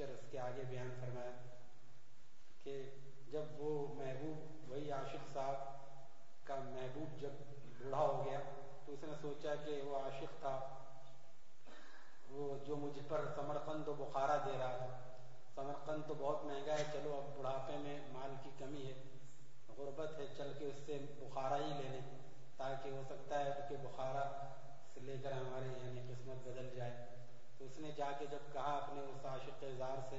نے ایک ٹیچر اس کے آگے بیان فرمایا کہ جب وہ محبوب، وہی عاشق صاحب کا محبوب جب بوڑھا ہو گیا تو اس نے سوچا کہ وہ عاشق تھا۔ وہ جو مجھ پر سمرقند و بخارا دے رہا تھا۔ سمرقند تو بہت مہنگا ہے، چلو اب بڑھاپے میں مال کی کمی ہے، غربت ہے، چل کے اس سے بخارا ہی لے لیں تاکہ ہو سکتا ہے کہ بخارا سے لے کر ہماری یعنی قسمت بدل جائے۔ تو اس نے جا کے جب کہا اپنے اس عاشق اظہار سے،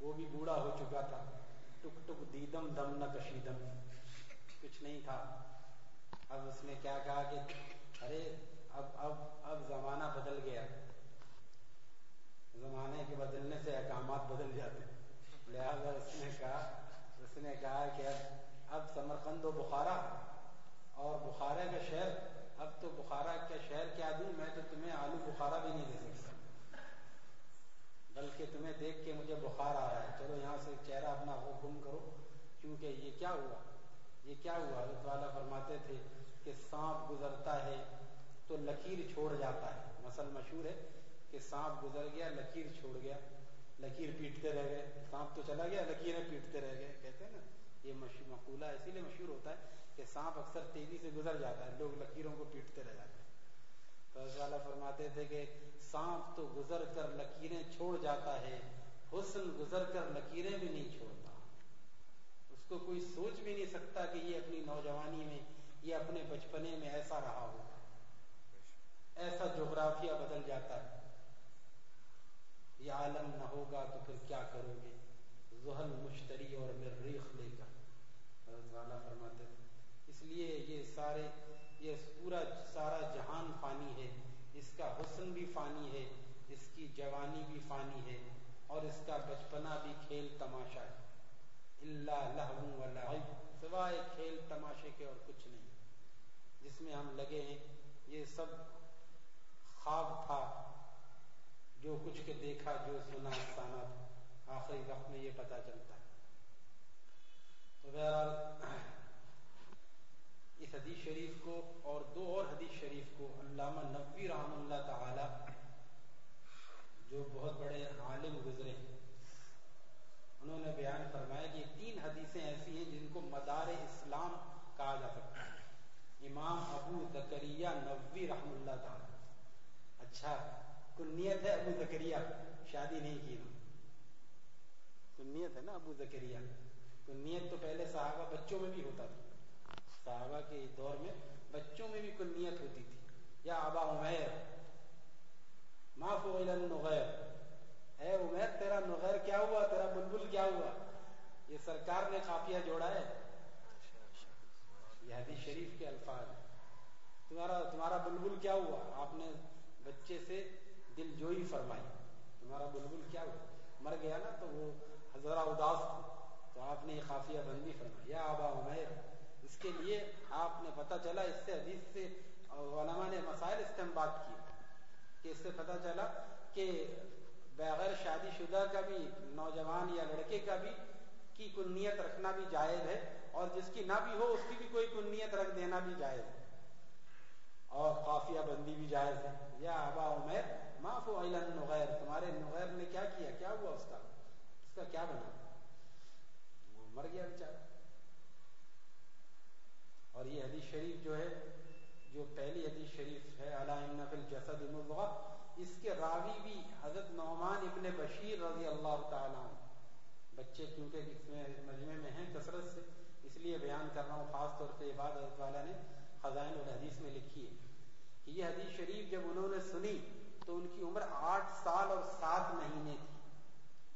وہ بھی بوڑھا ہو چکا تھا۔ ٹک ٹک دیدم دم نہ کشیدم۔ کچھ نہیں تھا۔ اب اس نے کیا کہا کہ، ارے، اب اب اب زمانہ بدل گیا۔ زمانے کے بدلنے سے احکامات بدل جاتے۔ لہذا اس نے کہا، اس نے کہا کہ اب اب سمرقند و بخارا۔ اور بخارا کا شہر، اب تو بخارا کا شہر کیا دوں؟ میں تو تمہیں آلو بخارا بھی نہیں دے سکتا۔ بلکہ تمہیں دیکھ کے مجھے بخار آ رہا ہے۔ چلو یہاں سے چہرہ اپنا گم کرو، کیونکہ یہ کیا ہوا؟ یہ کیا ہوا؟ حضرت والا فرماتے تھے کہ سانپ گزرتا ہے تو لکیر چھوڑ جاتا ہے۔ مسل مشہور ہے کہ سانپ گزر گیا، لکیر چھوڑ گیا، لکیر پیٹتے رہ گئے۔ سانپ تو چلا گیا، لکیریں پیٹتے رہ گئے۔ کہتے ہیں نا، یہ مقولہ اسی لیے مشہور ہوتا ہے کہ سانپ اکثر تیزی سے گزر جاتا ہے، لوگ لکیروں کو پیٹتے رہ جاتے ہیں۔ والا فرماتے تھے کہ سانپ تو گزر کر لکیریں چھوڑ جاتا ہے حسن گزر کر لکیریں بھی نہیں چھوڑتا۔ اس کو کوئی سوچ بھی نہیں سکتا کہ یہ اپنی نوجوانی میں، یہ اپنے بچپنے میں ایسا رہا ہو ایسا جغرافیہ بدل جاتا ہے۔ یہ عالم نہ ہوگا تو پھر کیا کرو گے؟ زحل مشتری اور مریخ لے کر۔ والا فرماتے تھے اس لیے یہ سارے، یہ پورا سارا جہان فانی ہے۔ اس کا حسن بھی فانی ہے اس کی جوانی بھی فانی ہے، اور اس کا بچپنا بھی کھیل تماشا ہے۔ اللہ سوائے کھیل تماشے کے اور کچھ نہیں۔ جس میں ہم لگے ہیں، یہ سب خواب تھا، جو کچھ کے دیکھا، جو سنا افسانہ تھا۔ آخری وقت میں یہ پتہ چلتا ہے۔ تو بہرحال اس حدیث شریف کو اور دو اور حدیث شریف کو علامہ نبوی رحم اللہ تعالی، جو بہت بڑے عالم گزرے انہوں نے بیان فرمایا کہ تین حدیثیں ایسی ہیں جن کو مدار اسلام کہا جا سکتا ہے۔ امام ابو زکریہ نبوی رحم اللہ تعالی۔ اچھا کنیت ہے ابو زکریہ شادی نہیں کی کنیت ہے نا ابو زکریہ کنیت تو پہلے صحابہ بچوں میں بھی ہوتا تھا۔ صحابہ کے دور میں بچوں میں بھی کنیت ہوتی تھی۔ یا ابا عمیر معاف النغیر۔ اے عمیر، تیرا نغیر کیا ہوا؟ تیرا بلبل کیا ہوا؟ یہ سرکار نے قافیہ جوڑا ہے۔ یہ حدیث شریف کے الفاظ تمہارا تمہارا بلبل کیا ہوا؟ آپ نے بچے سے دل جوئی فرمائی۔ تمہارا بلبل کیا ہوا؟ مر گیا نا تو وہ حضرہ اداس تھا تو آپ نے یہ قافیہ بندی فرمائی۔ یا آبا عمیر اس کے لیے آپ نے پتہ چلا، اس سے حدیث سے علماء نے مسائل استعمال کیے کہ اس سے پتہ چلا کہ بغیر شادی شدہ کا بھی، نوجوان یا لڑکے کا بھی کی کنیت رکھنا بھی جائز ہے اور جس کی نہ بھی ہو، اس کی بھی کوئی کنیت رکھ دینا بھی جائز ہے اور قافیہ بندی بھی جائز ہے۔ یا ابا عمیر معاف نغیر تمہارے نغیر نے کیا کیا؟ کیا ہوا اس کا؟ اس کا کیا بنا؟ وہ مر گیا بیچارہ۔ اور یہ حدیث شریف جو ہے، جو پہلی حدیث شریف ہے فی الجسد مضغہ، اس کے راوی بھی حضرت نعمان ابن بشیر رضی اللہ تعالیٰ بچے کیونکہ اس میں مجمع میں ہیں کثرت سے، اس لیے بیان کر رہا ہوں، خاص طور سے عباد حضرت والا نے خزائن الحدیث میں لکھی ہے کہ یہ حدیث شریف جب انہوں نے سنی تو ان کی عمر آٹھ سال اور سات مہینے تھی۔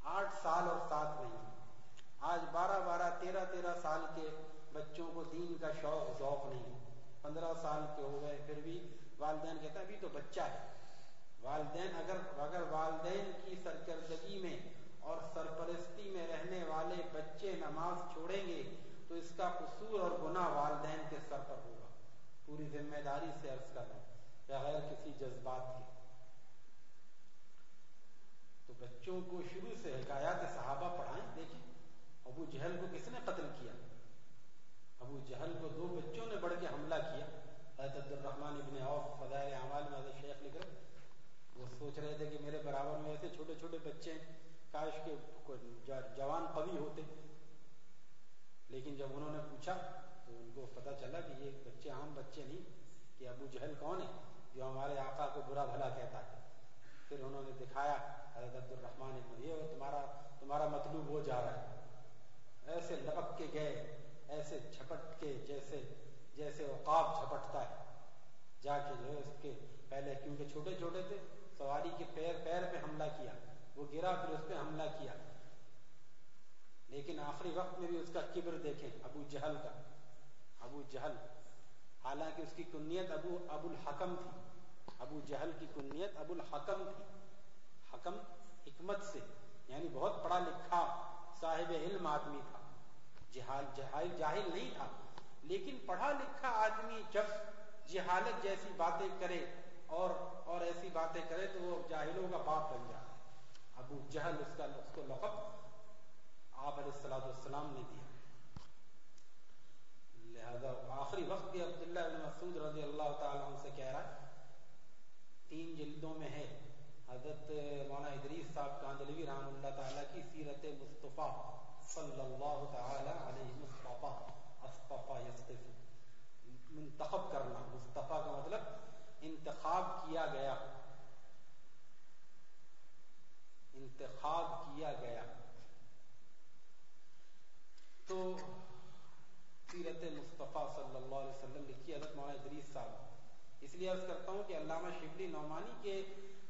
آٹھ سال اور سات مہینے۔ آج بارہ بارہ تیرہ تیرہ سال کے بچوں کو دین کا شوق ذوق نہیں پندرہ سال کے ہو گئے، پھر بھی والدین کہتے ہیں، ابھی تو بچہ ہے۔ والدین اگر اگر والدین کی سرکردگی میں اور سرپرستی میں رہنے والے بچے نماز چھوڑیں گے، تو اس کا قصور اور گناہ والدین کے سر پر ہوگا۔ پوری ذمہ داری سے عرض کر رہا ہوں، بغیر کسی جذبات کے۔ تو بچوں کو شروع سے حکایات صحابہ پڑھائیں، دیکھیں۔ ابو جہل کو کس نے قتل کیا؟ ابو جہل کو دو بچوں نے بڑھ کے حملہ کیا۔ حضرت عبد الرحمان ابن عوف فضائل اعمال میں حضرت شیخ لکھ رہے وہ سوچ رہے تھے کہ میرے برابر میں ایسے چھوٹے چھوٹے بچے ہیں، کاش کے جوان قوی ہوتے۔ لیکن جب انہوں نے پوچھا، تو ان کو پتا چلا کہ یہ بچے عام بچے نہیں، کہ ابو جہل کون ہے جو ہمارے آقا کو برا بھلا کہتا ہے۔ پھر انہوں نے دکھایا، حضرت عبد الرحمان یہ تمہارا تمہارا مطلوب ہو جا رہا ہے۔ ایسے لپک کے گئے۔ ایسے جھپٹ کے جیسے جیسے اوقاب جھپٹتا ہے۔ جا کے جو ہے اس کے پہلے کیونکہ چھوٹے چھوٹے تھے، سواری کے پیر پیر پہ حملہ کیا، وہ گرا، پھر اس پہ حملہ کیا۔ لیکن آخری وقت میں بھی اس کا کبر دیکھیں، ابو جہل کا۔ ابو جہل، حالانکہ اس کی کنیت ابو ابو الحکم تھی۔ ابو جہل کی کنیت ابو الحکم تھی۔ حکم، حکمت سے یعنی بہت پڑھا لکھا، صاحب علم آدمی تھا۔ جہال جہال جاہل نہیں تھا۔ لیکن پڑھا لکھا آدمی جب جہالت جیسی باتیں کرے اور اور ایسی باتیں کرے تو وہ جاہلوں کا باپ بن جاتا ہے۔ ابو جہل اس کا اس کو لقب آپ علیہ السلام والسلام نے دیا۔ لہذا آخری وقت بھی عبداللہ بن مسعود رضی اللہ تعالیٰ عنہ سے کہہ رہا ہے، تین جلدوں میں ہے۔ حضرت مولانا ادریس صاحب کاندلوی رحم اللہ تعالیٰ کی سیرت مصطفیٰ۔ صلی اللہ تعالی علیہ مصطفیٰ، اصطفیٰ یصطف منتخب کرنا، مصطفیٰ کا مطلب انتخاب کیا گیا۔ انتخاب کیا گیا۔ تو سیرت مصطفیٰ صلی اللہ علیہ وسلم لکھی حضرت مولانا ادریس صاحب۔ اس لیے عرض کرتا ہوں کہ علامہ شبلی نعمانی کے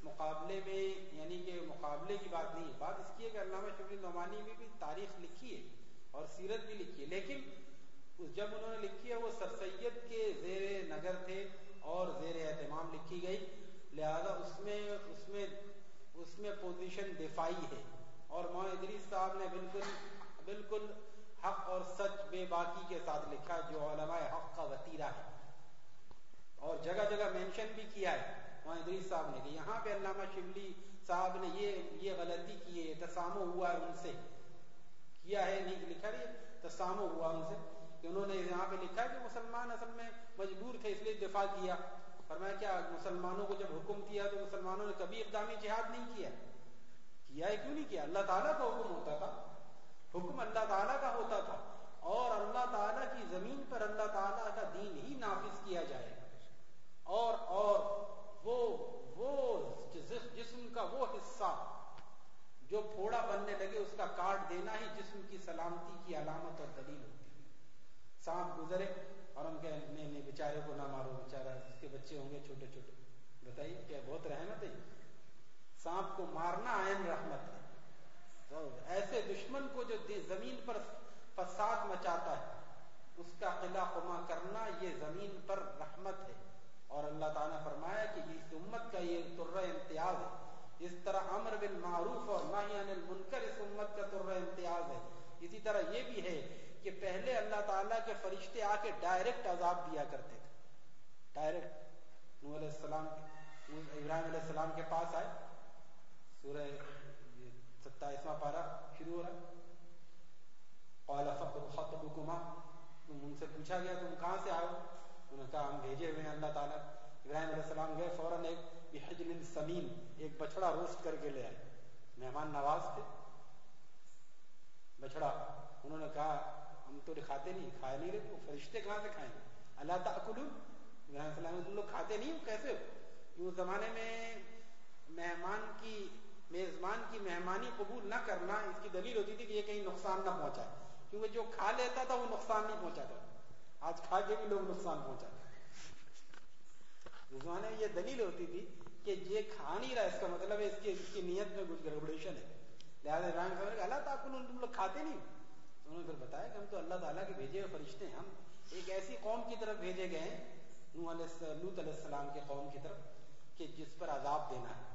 مقابلے میں یعنی کہ مقابلے کی بات نہیں، بات اس کی ہے کہ علامہ شبلی نعمانی میں بھی تاریخ لکھی ہے اور سیرت بھی لکھی ہے، لیکن جب انہوں نے لکھی ہے وہ سر سید کے زیر نگر تھے اور زیر اہتمام لکھی گئی، لہذا اس میں اس میں اس میں پوزیشن دفاعی ہے۔ اور مولانا ادریس صاحب نے بالکل بالکل حق اور سچ بے باقی کے ساتھ لکھا جو علماء حق کا وطیرہ ہے۔ اور جگہ جگہ مینشن بھی کیا ہے۔ وہاں ادریس صاحب نے کہ یہاں پہ علامہ شبلی صاحب نے یہ یہ غلطی کی ہے تسامو ہوا ہے ان سے۔ کیا ہے؟ نہیں لکھا نہیں تسامو ہوا ان سے۔ کہ انہوں نے یہاں پہ لکھا ہے کہ مسلمان اصل میں مجبور تھے، اس لیے دفاع کیا۔ فرمایا کیا؟ مسلمانوں کو جب حکم کیا تو مسلمانوں نے کبھی اقدامی جہاد نہیں کیا۔ کیا ہے؟ کیوں نہیں کیا؟ اللہ تعالیٰ کا حکم ہوتا تھا۔ حکم اللہ تعالیٰ کا ہوتا تھا۔ اور اللہ تعالیٰ کی زمین پر اللہ تعالیٰ کا دین ہی نافذ کیا جائے گا۔ اور اور وہ وہ جسم کا وہ حصہ جو پھوڑا بننے لگے اس کا کاٹ دینا ہی جسم کی سلامتی کی علامت اور دلیل ہوتی ہے۔ سانپ گزرے اور ہم کہ نہیں نہیں، بیچارے کو نہ مارو، بیچارہ، اس کے بچے ہوں گے چھوٹے چھوٹے۔ بتائیے، کیا بہت رحمت ہے؟ سانپ کو مارنا آئین رحمت ہے۔ ایسے دشمن کو جو زمین پر فساد مچاتا ہے، اس کا قلعہ قما کرنا یہ زمین پر رحمت ہے۔ اور اللہ تعالیٰ نے فرمایا کہ اس امت کا یہ ترہ امتیاز ہے۔ اس طرح امر بن معروف اور ناہی عن المنکر اس امت کا ترہ امتیاز ہے۔ اسی طرح یہ بھی ہے کہ پہلے اللہ تعالیٰ کے فرشتے آ کے ڈائریکٹ عذاب دیا کرتے تھے۔ ڈائریکٹ۔ نور علیہ السلام ابراہیم علیہ السلام کے پاس آئے۔ سورہ ستائیسواں پارا شروع ہو رہا قال خطبكما تم ان سے پوچھا گیا تم کہاں سے آئے انہوں نے کہا ہم بھیجے ہوئے ہیں اللہ تعالیٰ۔ ابراہیم علیہ السلام گئے فوراً ایک بحجل سمین ایک بچڑا روسٹ کر کے لے آئے۔ مہمان نواز تھے۔ بچڑا انہوں نے کہا، ہم تو کھاتے نہیں، کھائے نہیں رہے فرشتے کہاں سے کھائیں گے؟ اللہ تعالیٰ ابراہیم السلام تم لوگ کھاتے نہیں کیسے ہو؟ اس زمانے میں مہمان کی، میزبان کی مہمانی قبول نہ کرنا اس کی دلیل ہوتی تھی کہ یہ کہیں نقصان نہ پہنچائے۔ کیونکہ جو کھا لیتا تھا وہ نقصان نہیں پہنچاتا۔ آج کھا کے بھی لوگ نقصان پہنچاتے زمانے میں یہ دلیل ہوتی تھی کہ یہ کھا نہیں رہا، اس کا مطلب ہے اس کی اس کی نیت میں کچھ گڑبڑیشن ہے۔ لہٰذا ابراہیم صاحب کہ اللہ تعالیٰ تم لوگ کھاتے نہیں انہوں نے پھر بتایا کہ ہم تو اللہ تعالیٰ کے بھیجے ہوئے فرشتے ہیں۔ ہم ایک ایسی قوم کی طرف بھیجے گئے ہیں نو علیہ لوت علیہ السلام کے قوم کی طرف، کہ جس پر عذاب دینا ہے۔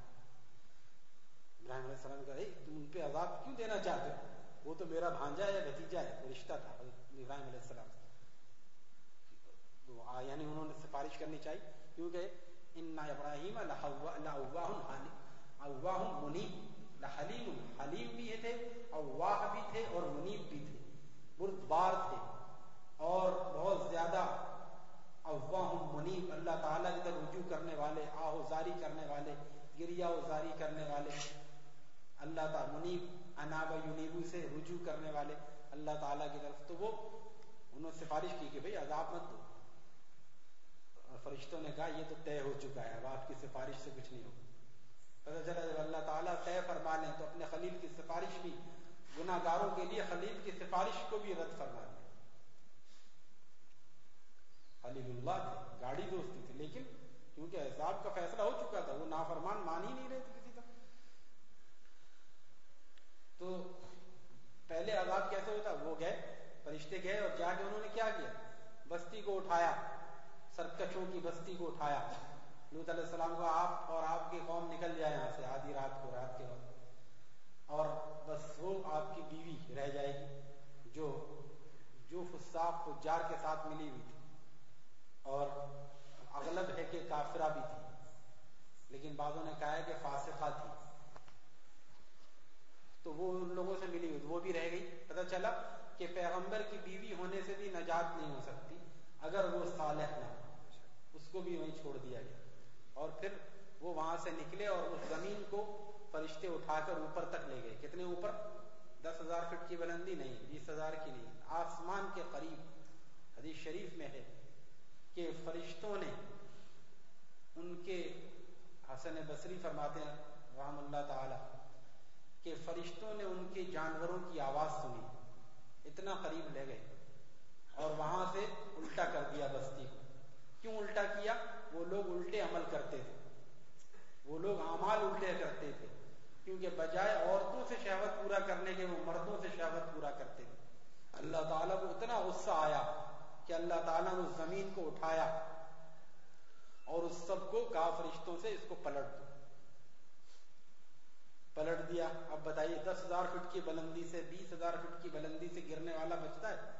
ابراہیم علیہ السلام کہا تم ان پہ عذاب کیوں دینا چاہتے ہو؟ وہ تو میرا بھانجا یا بھتیجا ہے رشتہ تھا ابراہیم علیہ السلام سے۔ یعنی انہوں نے سفارش کرنی چاہیے، کیونکہ ان ابراہیم منیب حلیم حلیم بھی تھے اواہ بھی تھے اور منیب بھی تھے، بردبار تھے، اور بہت زیادہ اواہ منیب اللہ تعالیٰ کی طرف رجوع کرنے والے، آہو زاری کرنے والے گریا زاری کرنے والے، اللہ تعالیٰ منیب اناب یونیبو سے رجوع کرنے والے، اللہ تعالیٰ کی طرف تو وہ، انہوں نے سفارش کی کہ بھئی عذاب مت دو۔ فرشتوں نے کہا، یہ تو طے ہو چکا ہے، اب آپ کی سفارش سے کچھ نہیں ہوگا. پتہ چلا جب اللہ تعالیٰ طے فرما لیں تو اپنے خلیل کی سفارش بھی گناہ گاروں کے لیے خلیل کی سفارش کو بھی رد فرما دیں۔ خلیل اللہ تھے، گاڑی دوستی تھی، لیکن کیونکہ حساب کا فیصلہ ہو چکا تھا، وہ نافرمان مان ہی نہیں رہے تھے کسی کا تو پہلے عذاب کیسے ہوتا؟ وہ گئے، فرشتے گئے اور جا کے انہوں نے کیا کیا؟ بستی کو اٹھایا۔ سرکشوں کی بستی کو اٹھایا۔ لوت علیہ السلام کو آپ اور آپ کی قوم نکل جائے یہاں سے، آدھی رات کو، رات کے وقت۔ اور بس وہ آپ کی بیوی رہ جائے گی، جو جو فساق فجار کے ساتھ ملی ہوئی تھی۔ اور اغلب ہے کہ کافرہ بھی تھی۔ لیکن بعضوں نے کہا ہے کہ فاسقہ تھی۔ تو وہ ان لوگوں سے ملی ہوئی وہ بھی رہ گئی۔ پتہ چلا کہ پیغمبر کی بیوی ہونے سے بھی نجات نہیں ہو سکتی، اگر وہ صالح نہ اس کو بھی وہیں چھوڑ دیا گیا۔ اور پھر وہ وہاں سے نکلے اور اس زمین کو فرشتے اٹھا کر اوپر تک لے گئے۔ کتنے اوپر؟ دس ہزار فٹ کی بلندی نہیں، بیس ہزار کی نہیں۔ آسمان کے قریب، حدیث شریف میں ہے کہ فرشتوں نے ان کے، حسن بصری فرماتے ہیں، رحم اللہ تعالی، کہ فرشتوں نے ان کے جانوروں کی آواز سنی۔ اتنا قریب لے گئے اور وہاں سے الٹا کر دیا بستی کو۔ کیوں الٹا کیا؟ وہ لوگ الٹے عمل کرتے تھے۔ وہ لوگ اعمال الٹے کرتے تھے۔ کیونکہ بجائے عورتوں سے شہوت پورا کرنے کے، وہ مردوں سے شہوت پورا کرتے تھے۔ اللہ تعالیٰ کو اتنا غصہ آیا کہ اللہ تعالیٰ نے اس زمین کو اٹھایا اور اس سب کو کہا فرشتوں سے اس کو پلٹ دو پلٹ دیا۔ اب بتائیے، دس ہزار فٹ کی بلندی سے، بیس ہزار فٹ کی بلندی سے گرنے والا بچتا ہے؟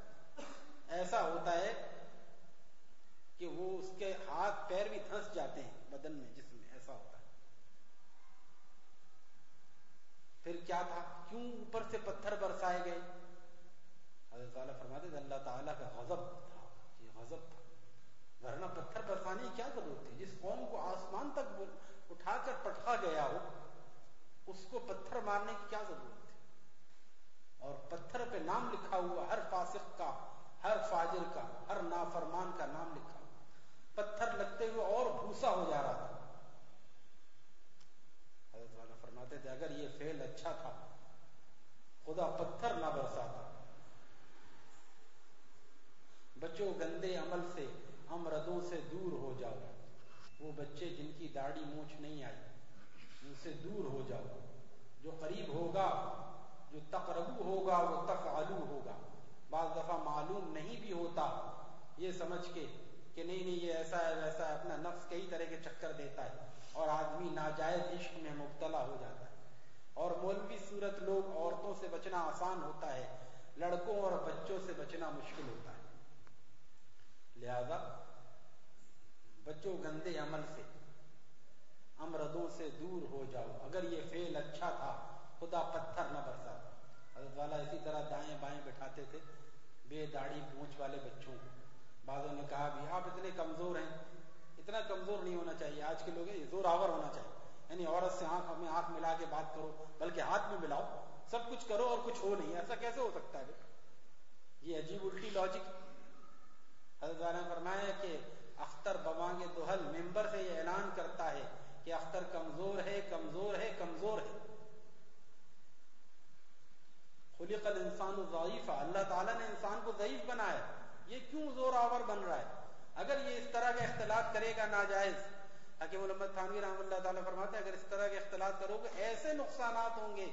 ایسا ہوتا ہے کہ وہ اس کے ہاتھ پیر بھی دھنس جاتے ہیں بدن میں، جسم میں، ایسا ہوتا ہے۔ پھر کیا تھا؟ کیوں اوپر سے پتھر برسائے گئے؟ حضرت تعالیٰ فرماتے تھے، اللہ تعالیٰ کا غضب تھا، یہ غضب تھا۔ ورنہ پتھر برسانے کی کیا ضرورت تھی؟ جس قوم کو آسمان تک اٹھا کر پٹھا گیا ہو، اس کو پتھر مارنے کی کیا ضرورت تھی؟ اور پتھر پہ نام لکھا ہوا، ہر فاسق کا، ہر فاجر کا، ہر نافرمان کا نام لکھا پتھر لگتے ہوئے اور بھوسا ہو جا رہا تھا۔ حضرت والا فرماتے تھے، اگر یہ فیل اچھا تھا، خدا پتھر نہ برساتا۔ بچوں، گندے عمل سے امردوں سے دور ہو جاؤ۔ وہ بچے جن کی داڑھی مونچھ نہیں آئی، ان سے دور ہو جاؤ۔ جو قریب ہوگا، جو تقربو ہوگا، وہ تفعلو ہوگا۔ بعض دفعہ معلوم نہیں بھی ہوتا، یہ سمجھ کے کہ نہیں نہیں یہ ایسا ہے، ویسا ہے۔ اپنا نفس کئی طرح کے چکر دیتا ہے اور آدمی ناجائز عشق میں مبتلا ہو جاتا ہے۔ اور مولوی صورت لوگ عورتوں سے بچنا آسان ہوتا ہے، لڑکوں اور بچوں سے بچنا مشکل ہوتا ہے۔ لہذا بچوں گندے عمل سے امردوں سے دور ہو جاؤ۔ اگر یہ فیل اچھا تھا، خدا پتھر نہ برسا۔ حضرت والا اسی طرح دائیں بائیں بٹھاتے تھے، بے داڑھی پونچھ والے بچوں کو۔ بعضوں نے کہا بھی آپ اتنے کمزور ہیں، اتنا کمزور نہیں ہونا چاہیے۔ آج کے لوگ زور آور ہونا چاہیے۔ یعنی عورت سے آنکھ ہمیں آنکھ ملا کے بات کرو، بلکہ ہاتھ میں ملاؤ۔ سب کچھ کرو اور کچھ ہو نہیں، ایسا کیسے ہو سکتا ہے؟ یہ عجیب الٹی لاجک حضرت نے فرمایا کہ اختر بوانگ دوہل ممبر سے یہ اعلان کرتا ہے کہ اختر کمزور ہے کمزور ہے کمزور ہے۔ خلق الانسان ضعیف اللہ تعالیٰ نے انسان کو ضعیف بنایا۔ یہ کیوں زور آور بن رہا ہے؟ اگر یہ اس طرح کا اختلاط کرے گا ناجائز، حکیم محمد تھانوی رحم اللہ تعالیٰ فرماتے ہیں، اگر اس طرح کے اختلاط کرو گے، ایسے نقصانات ہوں گے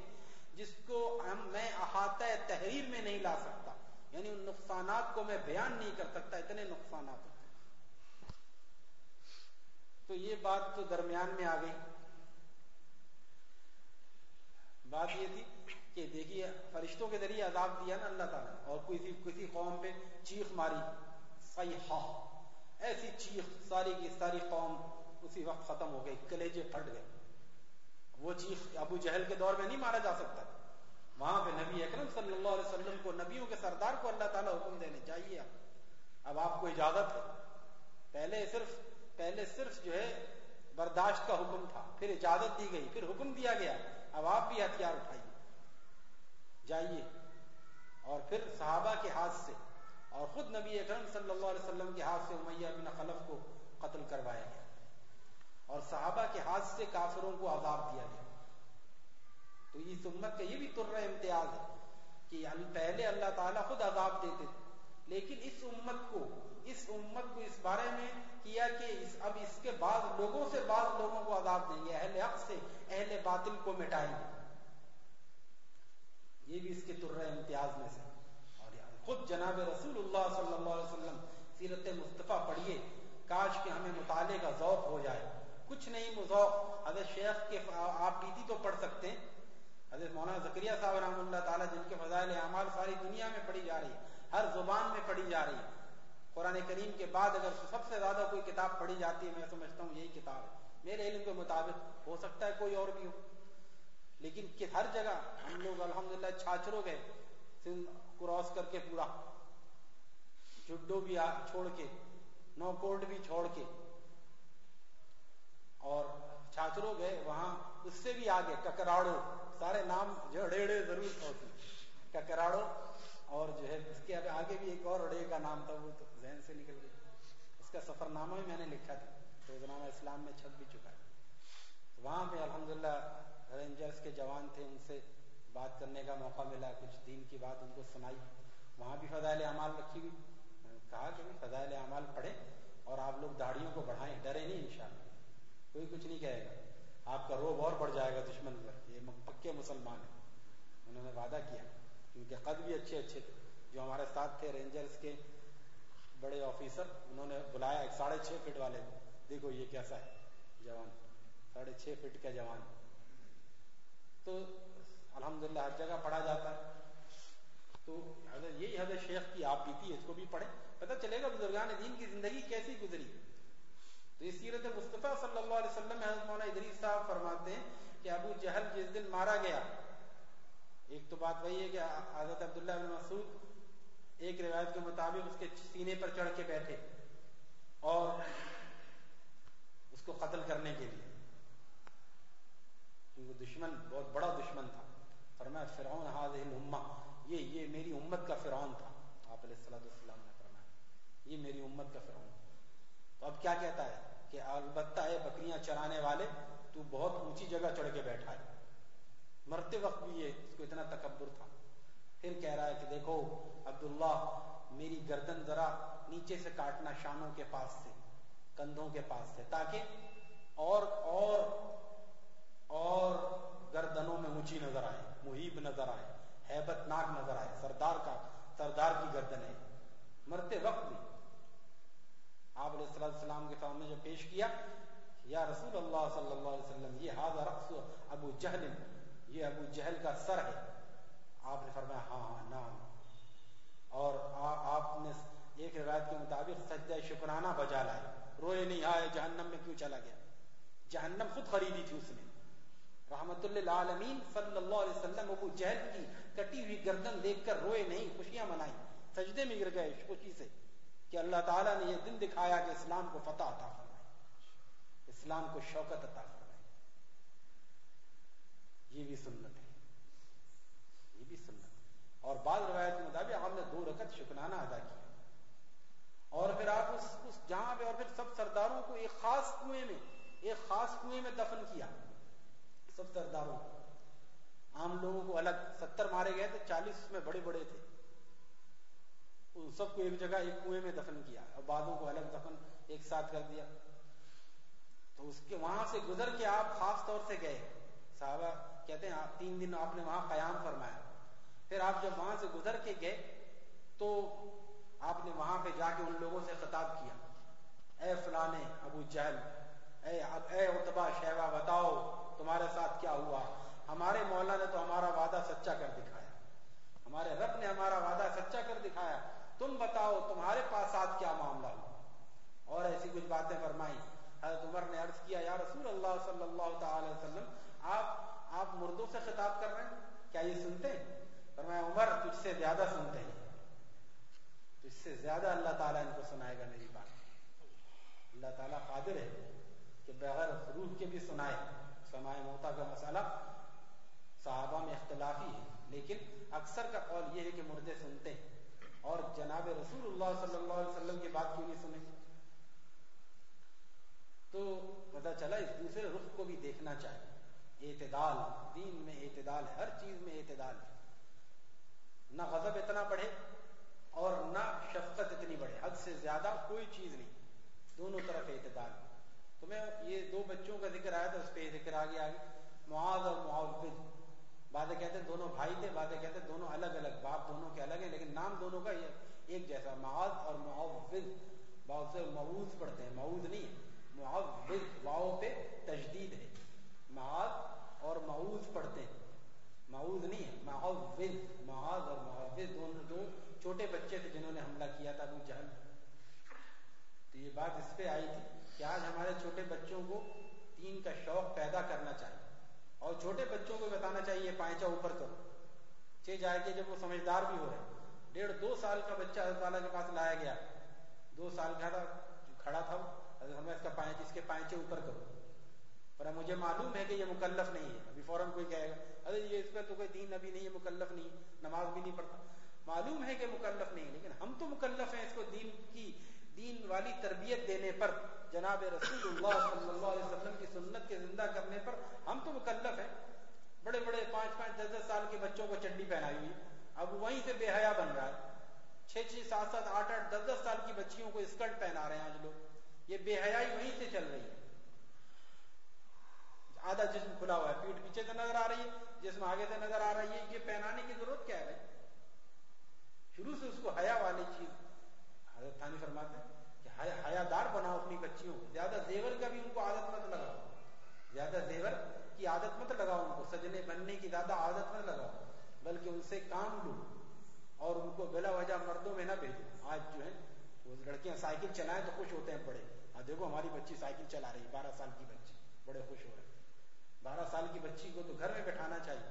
جس کو ہم میں احاطہ تحریر میں نہیں لا سکتا۔ یعنی ان نقصانات کو میں بیان نہیں کر سکتا، اتنے نقصانات ہوتے تو یہ بات تو درمیان میں آ گئی۔ بات یہ تھی کہ دیکھیے، فرشتوں کے ذریعے عذاب دیا نا اللہ تعالیٰ اور کسی کسی قوم پہ چیخ ماری صحیح ایسی چیخ ساری کی ساری قوم اسی وقت ختم ہو گئی، کلیجے پھٹ گئے۔ وہ چیخ ابو جہل کے دور میں نہیں مارا جا سکتا۔ وہاں پہ نبی اکرم صلی اللہ علیہ وسلم کو، نبیوں کے سردار کو اللہ تعالیٰ حکم دینے چاہیے اب آپ کو اجازت ہے۔ پہلے صرف پہلے صرف جو ہے، برداشت کا حکم تھا، پھر اجازت دی گئی، پھر حکم دیا گیا۔ اب آپ بھی ہتھیار اٹھائیے۔ جائیے۔ اور پھر صحابہ کے ہاتھ سے اور خود نبی اکرم صلی اللہ علیہ وسلم کے ہاتھ سے امیہ بن خلف کو قتل کروایا گیا۔ اور صحابہ کے ہاتھ سے کافروں کو عذاب دیا گیا۔ تو اس امت کا یہ بھی تر امتیاز ہے کہ پہلے اللہ تعالیٰ خود عذاب دیتے تھے۔ لیکن اس امت کو اس امت کو اس بارے میں کیا کہ اس اب اس کے بعد لوگوں سے بعض لوگوں کو عذاب دیں گے۔ اہل حق سے اہل باطل کو مٹائیں گے۔ یہ بھی اس کے تر امتیاز میں سے۔ اور خود جناب رسول اللہ صلی اللہ علیہ وسلم سیرت مصطفیٰ پڑھیے، کاش کہ ہمیں مطالعے کا ذوق ہو جائے۔ کچھ نہیں ذوق حضرت شیخ کے آپ بیتی تو پڑھ سکتے ہیں۔ حضرت مولانا زکریہ صاحب رحمۃ اللہ تعالیٰ جن کے فضائل اعمال ساری دنیا میں پڑھی جا رہی ہے، ہر زبان میں پڑھی جا رہی ہے۔ قرآن کریم کے بعد اگر سب سے زیادہ کوئی کتاب پڑھی جاتی ہے، میں سمجھتا ہوں یہی کتاب ہے۔ میرے علم کے مطابق ہو سکتا ہے کوئی اور بھی ہو۔ لیکن ہر جگہ ہم لوگ الحمدللہ چھاچرو گئے سندھ کراس کر کے پورا، جڈو بھی چھوڑ کے نو کوٹ بھی چھوڑ کے۔ اور چھاچرو گئے، وہاں اس سے بھی آگے ککراڑو سارے نام جو اڑے اڑے ضرور پہنچے ککراڑو اور جو ہے، اس کے آگے بھی ایک اور اڑے کا نام تھا، وہ تو ذہن سے نکل گیا۔ اس کا سفر نامہ بھی میں نے لکھا تھا۔ روزنامہ اسلام میں چھپ بھی چکا ہے۔ وہاں پہ الحمدللہ رینجرز کے جوان تھے، ان سے بات کرنے کا موقع ملا، کچھ دین کی بات ان کو سنائی۔ وہاں بھی فضائل اعمال رکھی ہوئی۔ کہا کہ فضائل اعمال پڑھیں اور آپ لوگ داڑھیوں کو بڑھائیں ڈرے نہیں انشاءاللہ۔ کوئی کچھ نہیں کہے گا۔ آپ کا روب اور بڑھ جائے گا دشمن پر۔ یہ پکے مسلمان ہیں۔ انہوں نے وعدہ کیا۔ ان کے قد بھی اچھے اچھے تھے۔ جو ہمارے ساتھ تھے رینجرز کے بڑے آفیسر، انہوں نے بلایا ایک ساڑھے چھ فٹ والے دیکھو یہ کیسا ہے، جوان۔ ساڑھے چھ فٹ کا جوان۔ تو الحمدللہ ہر جگہ پڑھا جاتا ہے۔ تو حضرت یہی حضرت شیخ کی آپ بیتی ہے، اس کو بھی پڑھیں۔ پتہ چلے گا بزرگان دین کی زندگی کیسی گزری۔ تو اس سیرت مصطفیٰ صلی اللہ علیہ وسلم میں حضرت مولانا ادریس صاحب فرماتے ہیں کہ ابو جہل جس دن مارا گیا۔ ایک تو بات وہی ہے کہ حضرت عبداللہ بن مسعود ایک روایت کے مطابق اس کے سینے پر چڑھ کے بیٹھے اور اس کو قتل کرنے کے لیے۔ کیونکہ دشمن بہت بڑا دشمن تھا۔ فرمایا، فرعون حاضر الامہ یہ یہ میری امت کا فرعون تھا۔ آپ علیہ السلام نے فرمایا، یہ میری امت کا فرعون تو اب کیا کہتا ہے کہ البتہ ہے بکریاں چرانے والے، تو بہت اونچی جگہ چڑھ کے بیٹھا ہے۔ مرتے وقت بھی یہ، اس کو اتنا تکبر تھا۔ پھر کہہ رہا ہے کہ دیکھو، عبداللہ، میری گردن ذرا نیچے سے کاٹنا شانوں کے پاس سے، کندھوں کے پاس سے، تاکہ اور اور اور گردنوں میں اونچی نظر آئے، محیب نظر آئے، حیبت ناک نظر آئے، سردار کا، سردار کی گردن ہے مرتے وقت بھی آپ علیہ السلام کے سامنے جو پیش کیا، یا رسول اللہ صلی اللہ علیہ وسلم، یہ حاضر رقص ابو جہل، یہ ابو جہل کا سر ہے۔ آپ نے فرمایا ہاں ہاں نام اور آپ نے ایک روایت کے مطابق سجدہ شکرانہ بجا لائے روئے نہیں آئے، جہنم میں کیوں چلا گیا؟ جہنم خود خریدی تھی اس نے۔ رحمت اللہ عالمین صلی اللہ علیہ وسلم ابو جہل کی کٹی ہوئی گردن دیکھ کر روئے نہیں خوشیاں منائی سجدے میں گر گئے خوشی سے کہ اللہ تعالیٰ نے یہ دن دکھایا کہ اسلام کو فتح عطا فرمائے۔ اسلام کو شوکت عطا فرمائے۔ یہ بھی سنت ہے۔ یہ بھی سنت اور بعض روایت کے مطابق آپ نے دو رکعت شکرانہ ادا کیا اور پھر آپ اس, اس جہاں پہ اور پھر سب سرداروں کو ایک خاص کنویں میں ایک خاص کنویں میں دفن کیا۔ سب سرداروں کو۔ عام لوگوں کو الگ، ستر مارے گئے تھے، چالیس میں بڑے بڑے تھے۔ ان سب کو ایک جگہ، ایک کنویں میں دفن کیا، اور بعدوں کو الگ دفن ایک ساتھ کر دیا۔ تو اس کے، وہاں سے گزر کے آپ خاص طور سے گئے۔ صحابہ کہتے ہیں، آپ تین دن آپ نے وہاں قیام فرمایا۔ پھر آپ جب وہاں سے گزر کے گئے، تو آپ نے وہاں پہ جا کے ان لوگوں سے خطاب کیا۔ اے فلانے ابو جہل، اے اے اتبا شہبہ، بتاؤ تمہارے ساتھ کیا ہوا؟ ہمارے مولا نے تو ہمارا وعدہ سچا کر دکھایا۔ ہمارے رب نے ہمارا وعدہ سچا کر دکھایا۔ تم بتاؤ تمہارے پاس آج کیا معاملہ ہوا؟ اور ایسی کچھ باتیں فرمائی حضرت عمر نے عرض کیا، یا رسول اللہ صلی اللہ تعالی وسلم، آپ آپ مردوں سے خطاب کر رہے ہیں؟ کیا یہ سنتے ہیں؟ فرمایا، عمر، تجھ سے زیادہ سنتے ہیں۔ تجھ سے زیادہ اللہ تعالیٰ ان کو سنائے گا میری بات۔ اللہ تعالیٰ قادر ہے کہ بغیر روح کے بھی سنائے۔ سمائے موتا کا مسئلہ صحابہ میں اختلافی ہے۔ لیکن اکثر کا قول یہ ہے کہ مردے سنتے ہیں۔ اور جناب رسول اللہ صلی اللہ علیہ وسلم کی بات کیوں نہیں سنی تو پتا چلا اس دوسرے رخ کو بھی دیکھنا چاہیے۔ اعتدال، دین میں اعتدال ہے، ہر چیز میں اعتدال ہے۔ نہ غضب اتنا بڑھے اور نہ شفقت اتنی بڑھے، حد سے زیادہ کوئی چیز نہیں۔ دونوں طرف اعتدال۔ ہے تو میں یہ دو بچوں کا ذکر آیا تھا، اس پہ ذکر آگے آگے۔ معاذ اور معاوض باتیں کہتے ہیں دونوں بھائی تھے باتیں کہتے ہیں دونوں الگ الگ، باپ دونوں کے الگ ہیں، لیکن نام دونوں کا ایک جیسا۔ معاذ اور معوض باؤ سے معوض پڑھتے ہیں معوض نہیں ہے۔ معوض واؤ پہ تجدید ہے۔ معاذ اور معوض پڑھتے ہیں۔ معوض نہیں ہے معوض معاذ اور معوض دونوں دو چھوٹے بچے تھے جنہوں نے حملہ کیا تھا ابو جہل۔ تو یہ بات اس پہ آئی تھی۔ کہ آج ہمارے چھوٹے بچوں کو تین کا شوق پیدا کرنا چاہیے اور چھوٹے بچوں کو بتانا چاہیے پائچا اوپر کرو چھ جائے کہ جب وہ سمجھدار بھی ہو رہے ڈیڑھ دو سال کا بچہ حضرت تعالیٰ کے پاس لایا گیا۔ دو سال کا تھا کھڑا تھا حضرت ہمیں اس کا پائچ اس کے پائچے اوپر کرو۔ پر مجھے معلوم ہے کہ یہ مکلف نہیں ہے۔ ابھی فوراً کوئی کہے گا، ارے یہ اس پہ تو کوئی دین ابھی نہیں ہے، مکلف نہیں، نماز بھی نہیں پڑھتا۔ معلوم ہے کہ مکلف نہیں لیکن ہم تو مکلف ہیں، اس کو دین کی دین والی تربیت دینے پر، جناب رسول اللہ صلی اللہ علیہ وسلم کی سنت کے زندہ کرنے پر ہم تو مکلف ہیں۔ بڑے بڑے پانچ پانچ دس دس سال کے بچوں کو چڈی پہنائی ہوئی۔ اب وہیں سے بے حیا بن رہا ہے۔ چھ چھ سات سات آٹھ آٹھ دس دس سال کی بچیوں کو اسکرٹ پہنا رہے ہیں آج لوگ۔ یہ بے حیائی وہیں سے چل رہی ہے۔ آدھا جسم کھلا ہوا ہے پیٹ پیچھے سے نظر آ رہی ہے، جسم آگے سے نظر آ رہی ہے۔ یہ پہنانے کی ضرورت کیا ہے شروع سے اس کو حیا والی چیز۔ حضرت تھانی فرماتے ہیں کہ حیا دار بناؤ اپنی بچیوں کو، زیادہ زیور کا بھی ان کو عادت مت لگاؤ۔ زیادہ زیور کی عادت مت لگاؤ ان کو، سجنے بننے کی زیادہ عادت مت لگاؤ، بلکہ ان سے کام لو اور ان کو بلا وجہ مردوں میں نہ بھیجو۔ آج جو ہے، وہ لڑکیاں سائیکل چلائیں تو خوش ہوتے ہیں بڑے۔ ہاں دیکھو ہماری بچی سائیکل چلا رہی بارہ سال کی بچی، بڑے خوش ہو رہے ہیں۔ بارہ سال کی بچی کو تو گھر میں بٹھانا چاہیے۔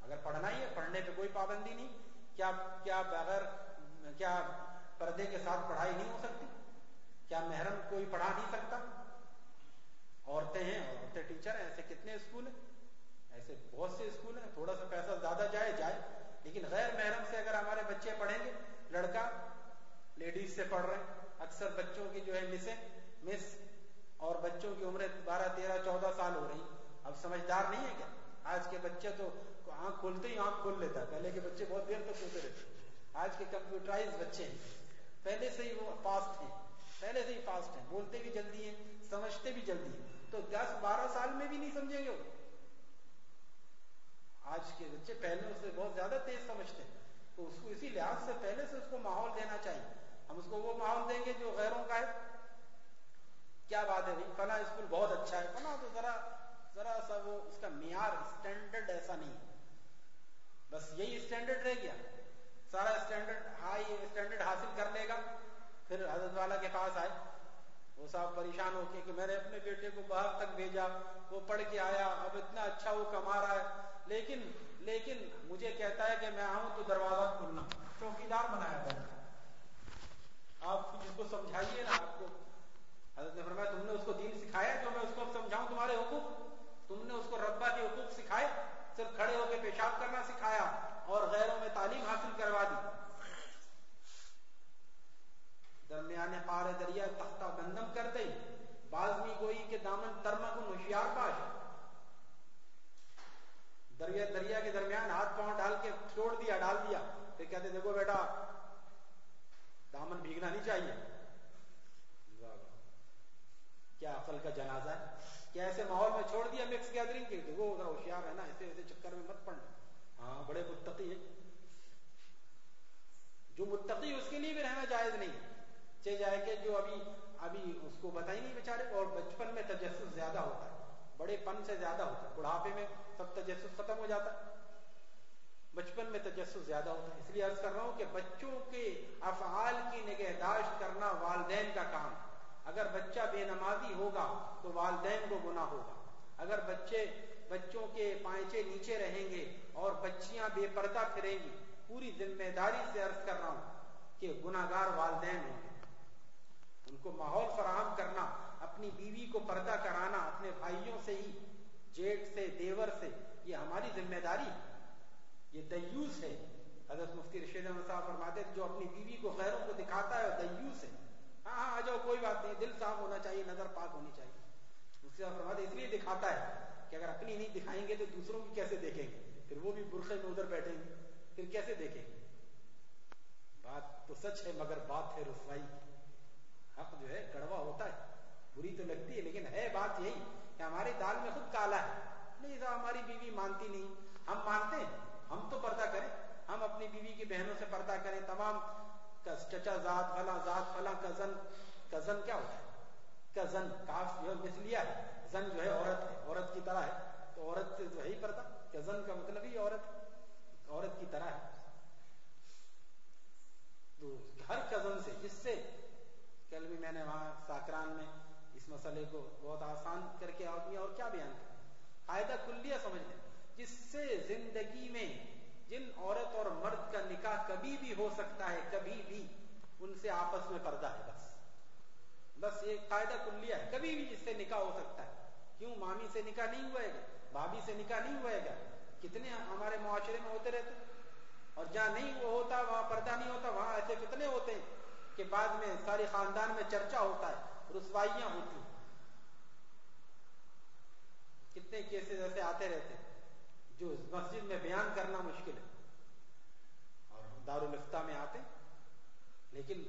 اگر پڑھنا ہی ہے، پڑھنے پہ کوئی پابندی نہیں۔ کیا کیا بغیر کیا پردے کے ساتھ پڑھائی نہیں ہو سکتی۔ کیا محرم کوئی پڑھا نہیں سکتا؟ عورتیں ہیں، عورتیں ٹیچر ہیں، ایسے کتنے اسکول ہیں؟ ایسے بہت سے اسکول ہیں، تھوڑا سا پیسہ زیادہ جائے جائے۔ لیکن غیر محرم سے اگر ہمارے بچے پڑھیں گے، لڑکا لیڈیز سے پڑھ رہے ہیں، اکثر بچوں کی جو ہے مسیں، مس اور بچوں کی عمریں بارہ، تیرہ، چودہ سال ہو رہی اب سمجھدار نہیں ہے کیا؟ آج کے بچے تو آنکھ کھولتے ہی آنکھ کھول لیتا ہے۔ پہلے کے بچے بہت دیر تک سوتے رہتے۔ آج کے کمپیوٹرائز بچے ہیں۔ پہلے سے ہی وہ فاسٹ ہیں۔ پہلے سے ہی فاسٹ ہیں۔ بولتے بھی جلدی ہیں، سمجھتے بھی جلدی ہیں۔ تو دس بارہ سال میں بھی نہیں سمجھیں گے وہ۔ آج کے بچے پہلے سے بہت زیادہ تیز سمجھتے ہیں۔ تو اس کو اسی لحاظ سے پہلے سے اس کو ماحول دینا چاہیے۔ ہم اس کو وہ ماحول دیں گے جو غیروں کا ہے۔ کیا بات ہے بھائی؟ فلاں اسکول بہت اچھا ہے۔ فلاں تو ذرا ذرا سا وہ اس کا معیار اسٹینڈرڈ ایسا نہیں بس یہی اسٹینڈرڈ رہ گیا۔ سارا اسٹینڈرڈ ہائی اسٹینڈرڈ حاصل کر لے گا۔ پھر حضرت والا کے پاس آئے۔ وہ صاحب پریشان ہو کے کہ میں نے اپنے بیٹے کو باہر تک بھیجا وہ پڑھ کے آیا اب اتنا اچھا وہ کما رہا ہے۔ لیکن لیکن مجھے کہتا ہے کہ میں آؤں تو دروازہ کھولنا۔ چوکیدار بنایا گیا۔ آپ جس کو سمجھائیے نا آپ کو۔ حضرت نے فرمایا تم نے اس کو دین سکھایا جو میں اس کو سمجھاؤں تمہارے حقوق۔ تم نے اس کو ربا کے حقوق سکھائے۔ صرف کھڑے ہو کے پیشاب کرنا سکھایا اور غیروں میں تعلیم حاصل کروا دی۔ درمیان پار دریا تختہ بندم کر دئی بازمی گوئی کے دامن ترما کو ہوشیار پاش۔ دریا دریا کے درمیان ہاتھ پاؤں ڈال کے چھوڑ دیا، ڈال دیا۔ پھر کہتے دیکھو بیٹا، دامن بھیگنا نہیں چاہیے۔ کیا عقل کا جنازہ ہے؟ کیا ایسے ماحول میں چھوڑ دیا مکس گیدرنگ کے دیکھو ذرا ہوشیار ہے نا ایسے ایسے چکر میں مت پڑنا۔ ہاں بڑے متقی ہیں۔ جو متقی اس کے لیے بھی رہنا جائز نہیں چلے جائے کہ جو ابھی ابھی اس کو بتائی نہیں بیچارے، اور بچپن میں تجسس زیادہ ہوتا ہے۔ بڑے پن سے زیادہ ہوتا ہے۔ بڑھاپے میں سب تجسس ختم ہو جاتا ہے۔ بچپن میں تجسس زیادہ ہوتا ہے۔ اس لیے عرض کر رہا ہوں کہ بچوں کے افعال کی نگہداشت کرنا والدین کا کام اگر بچہ بے نمازی ہوگا تو والدین کو گناہ ہوگا۔ اگر بچے بچوں کے پائچے نیچے رہیں گے اور بچیاں بے پردہ پھریں گی، پوری ذمہ داری سے عرض کر رہا ہوں کہ گناگار والدین ہوں گے۔ ان کو ماحول فراہم کرنا، اپنی بیوی کو پردہ کرانا، اپنے بھائیوں سے ہی جیٹ سے، دیور سے، یہ ہماری ذمہ داری یہ دیوس ہے۔ حضرت مفتی رشید صاحب فرماتے جو اپنی بیوی کو غیروں کو دکھاتا ہے دیوس ہے۔ ہاں ہاں آ جاؤ، کوئی بات نہیں، دل صاف ہونا چاہیے، نظر پاک ہونی چاہیے۔ مفتی صاحب فرماتے اس لیے دکھاتا ہے کہ اگر اپنی نہیں دکھائیں گے تو دوسروں کی کیسے دیکھیں گے؟ پھر وہ بھی برقعے میں ادھر بیٹھیں گے، پھر کیسے دیکھیں گے؟ بات تو سچ ہے، مگر بات ہے رسوائی حق جو ہے، کڑوا ہوتا ہے۔ بری تو لگتی ہے، لیکن ہے بات یہی کہ ہماری دال میں خود کالا ہے۔ نہیں، صاحب، ہماری بیوی مانتی نہیں۔ ہم مانتے ہیں، ہم تو پردہ کریں۔ ہم اپنی بیوی کی بہنوں سے پردہ کریں، تمام چچا ذات، فلاں ذات، فلاں کزن کزن کیا ہوتا ہے؟ کزن، کاف جو مسلیا ہے، زن جو ہے، عورت ہے، عورت کی طرح ہے۔ تو عورت سے جو ہے ہی پردہ کزن کا مطلب ہی عورت عورت کی طرح ہے۔ تو ہر کزن سے، جس سے، کل بھی میں نے وہاں ساکران میں اس مسئلے کو بہت آسان کر کے اور کیا بیان کیا۔ قاعدہ کلیہ سمجھ لیں جس سے زندگی میں جن عورت اور مرد کا نکاح کبھی بھی ہو سکتا ہے، کبھی بھی ان سے آپس میں پردہ ہے، بس۔ بس یہ قاعدہ کلیہ ہے، کبھی بھی جس سے نکاح ہو سکتا ہے۔ کیوں؟ مامی سے نکاح نہیں ہوا گا بھابھی سے نکاح نہیں ہوا گا کتنے ہمارے معاشرے میں ہوتے رہتے اور جہاں نہیں وہ ہوتا، وہاں پردہ نہیں ہوتا، وہاں ایسے کتنے ہوتے ہیں کہ بعد میں سارے خاندان میں چرچا ہوتا ہے، رسوائیاں ہوتی کتنے کیسز ایسے آتے رہتے جو مسجد میں بیان کرنا مشکل ہے۔ اور دارالفتہ میں آتے لیکن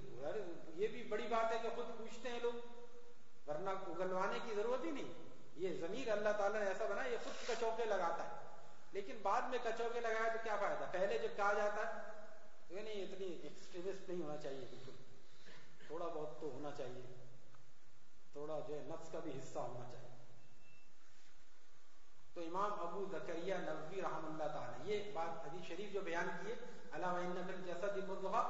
یہ بھی بڑی بات ہے کہ خود پوچھتے ہیں لوگ۔ ورنہ اگلوانے کی ضرورت ہی نہیں۔ یہ ضمیر اللہ تعالیٰ نے ایسا بنا، یہ خود کچوکے لگاتا ہے۔ لیکن بعد میں کچوکے لگایا تو کیا فائدہ؟ پہلے جب کہا جاتا ہے نہیں یعنی اتنی ایکسٹریمسٹ نہیں ہونا چاہیے، بالکل۔ تھوڑا بہت تو ہونا چاہیے۔ تھوڑا جو ہے، نفس کا بھی حصہ ہونا چاہیے۔ تو امام ابو زکریہ نبوی رحم اللہ تعالی، یہ بات حدیث شریف جو بیان کیے اللہ جسد مرغا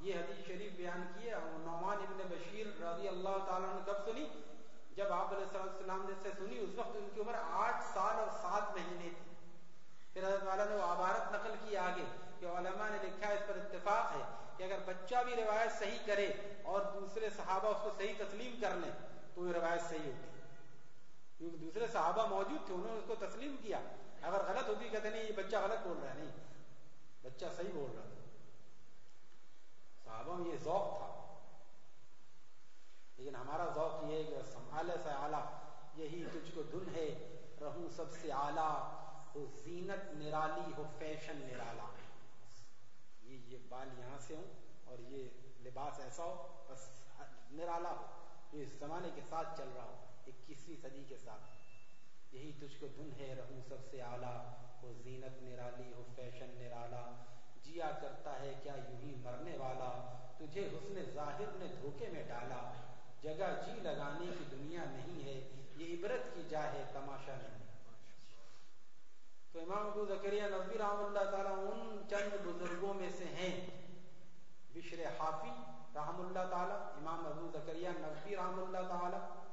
یہ حدیث شریف بیان کیے اور نعمان ابن بشیر رضی اللہ تعالیٰ نے کب سنی؟ جب آپ علیہ السلام نے سے سنی، اس وقت ان کی عمر آٹھ سال اور سات مہینے تھی۔ پھر حضرت والا نے وہ عبارت نقل کی آگے کہ علماء نے لکھا اس پر اتفاق ہے کہ اگر بچہ بھی روایت صحیح کرے اور دوسرے صحابہ اس کو صحیح تسلیم کر لیں، تو یہ روایت صحیح ہوتی۔ کیونکہ دوسرے صحابہ موجود تھے، انہوں نے اس کو تسلیم کیا۔ اگر غلط ہوتی کہتے نہیں، یہ بچہ غلط بول رہا ہے، نہیں۔ بچہ صحیح بول رہا تھا۔ صحابہ میں یہ ذوق تھا۔ لیکن ہمارا ذوق یہ ہے کہ سنبھالے سے اعلیٰ، یہی تجھ کو دن ہے۔ رہوں سب سے اعلیٰ، ہو زینت نرالی، ہو فیشن نرالا۔ یہ یہ بال یہاں سے ہوں اور یہ لباس ایسا ہو، بس نرالا ہو۔ جو اس زمانے کے ساتھ چل رہا ہو۔ اکیسویں صدی کے ساتھ۔ یہی تجھ کو دن ہے رہوں سب سے اعلیٰ۔ ہو زینت نرالی، ہو فیشن نرالا۔ جیا کرتا ہے کیا یوں ہی مرنے والا۔ تجھے حسن ظاہر نے دھوکے میں ڈالا۔ جگہ جی لگانے کی دنیا نہیں ہے، یہ عبرت کی جا ہے، تماشا نہیں۔ تو امام ابو زکریہ نبی رحم اللہ تعالیٰ ان چند بزرگوں میں سے ہیں۔ بشر حافی رحم اللہ تعالیٰ، امام ابو زکریہ نبی رحم اللہ تعالیٰ۔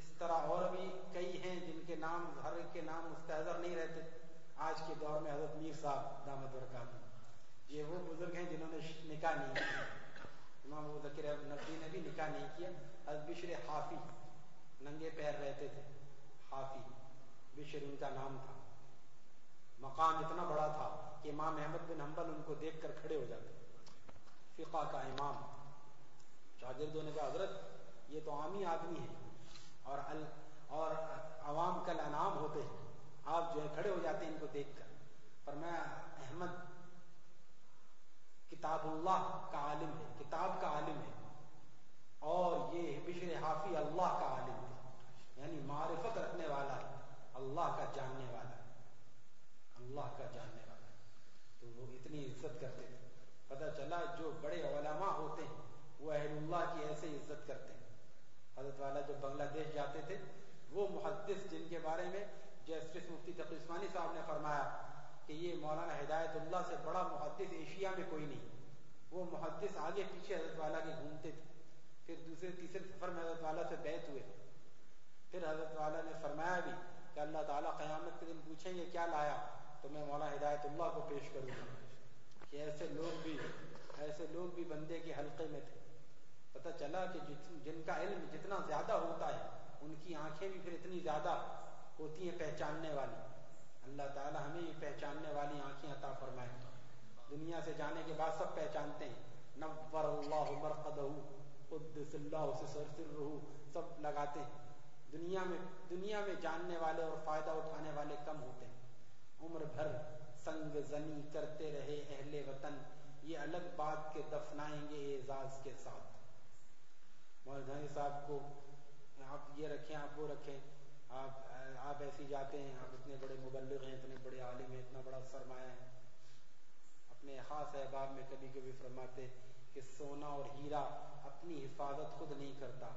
اس طرح اور بھی کئی ہیں جن کے نام، ہر کے نام مستحضر نہیں رہتے۔ آج کے دور میں حضرت میر صاحب دامت برکات یہ وہ بزرگ ہیں جنہوں نے نکاح نہیں کیا۔ امام ابو ذکر نبی نے بھی نکاح نہیں کیا۔ حضرت بشر حافی ننگے پیر رہتے تھے۔ حافی، بشر ان کا نام تھا۔ مقام اتنا بڑا تھا کہ امام احمد بن حنبل ان کو دیکھ کر کھڑے ہو جاتے۔ فقہ کا امام۔ شاگردوں نے کہا حضرت، یہ تو عامی آدمی ہے اور ال اور عوام کل انعام ہوتے ہیں۔ آپ جو ہے کھڑے ہو جاتے ہیں ان کو دیکھ کر۔ پر میں احمد کتاب اللہ کا عالم ہے، کتاب کا عالم ہے۔ اور یہ بشر حافی اللہ کا عالم ہے۔ یعنی معرفت رکھنے والا ہے اللہ کا جاننے والا۔ ہے اللہ کا جاننے والا۔ ہے تو وہ اتنی عزت کرتے تھے پتہ چلا جو بڑے علماء ہوتے ہیں، وہ اہل اللہ کی ایسے عزت کرتے ہیں۔ حضرت والا جو بنگلہ دیش جاتے تھے، وہ محدث جن کے بارے میں جسٹس مفتی تقی عثمانی صاحب نے فرمایا کہ یہ مولانا ہدایت اللہ سے بڑا محدث ایشیا میں کوئی نہیں۔ وہ محدث آگے پیچھے حضرت والا کے گھومتے تھے۔ پھر دوسرے تیسرے سفر میں حضرت والا سے بیت ہوئے۔ پھر حضرت والا نے فرمایا بھی کہ اللہ تعالیٰ قیامت کے دن پوچھیں گے کیا لایا، تو میں مولانا ہدایت اللہ کو پیش کروں گا۔ کہ ایسے لوگ بھی، ایسے لوگ بھی بندے کے حلقے میں تھے۔ پتہ چلا کہ جن کا علم جتنا زیادہ ہوتا ہے، ان کی آنکھیں بھی پھر اتنی زیادہ ہوتی ہیں پہچاننے والی۔ اللہ تعالی ہمیں یہ پہچاننے والی آنکھیں عطا فرمائے۔ دنیا سے جانے کے بعد سب پہچانتے ہیں۔ نور اللہ مرقدہ قدس اللہ سے سرسر رہو سب لگاتے ہیں۔ دنیا میں دنیا میں جاننے والے اور فائدہ اٹھانے والے کم ہوتے ہیں۔ عمر بھر سنگ زنی کرتے رہے اہل وطن۔ یہ الگ بات کے دفنائیں گے اعزاز کے ساتھ۔ مولانا صاحب کو آپ یہ رکھیں، آپ وہ رکھیں۔ آپ آپ ایسی جاتے ہیں، آپ اتنے بڑے مبلغ ہیں، اتنے بڑے عالم ہیں، اتنا بڑا سرمایہ ہے۔ اپنے خاص احباب میں کبھی کبھی فرماتے کہ سونا اور ہیرا اپنی حفاظت خود نہیں کرتا،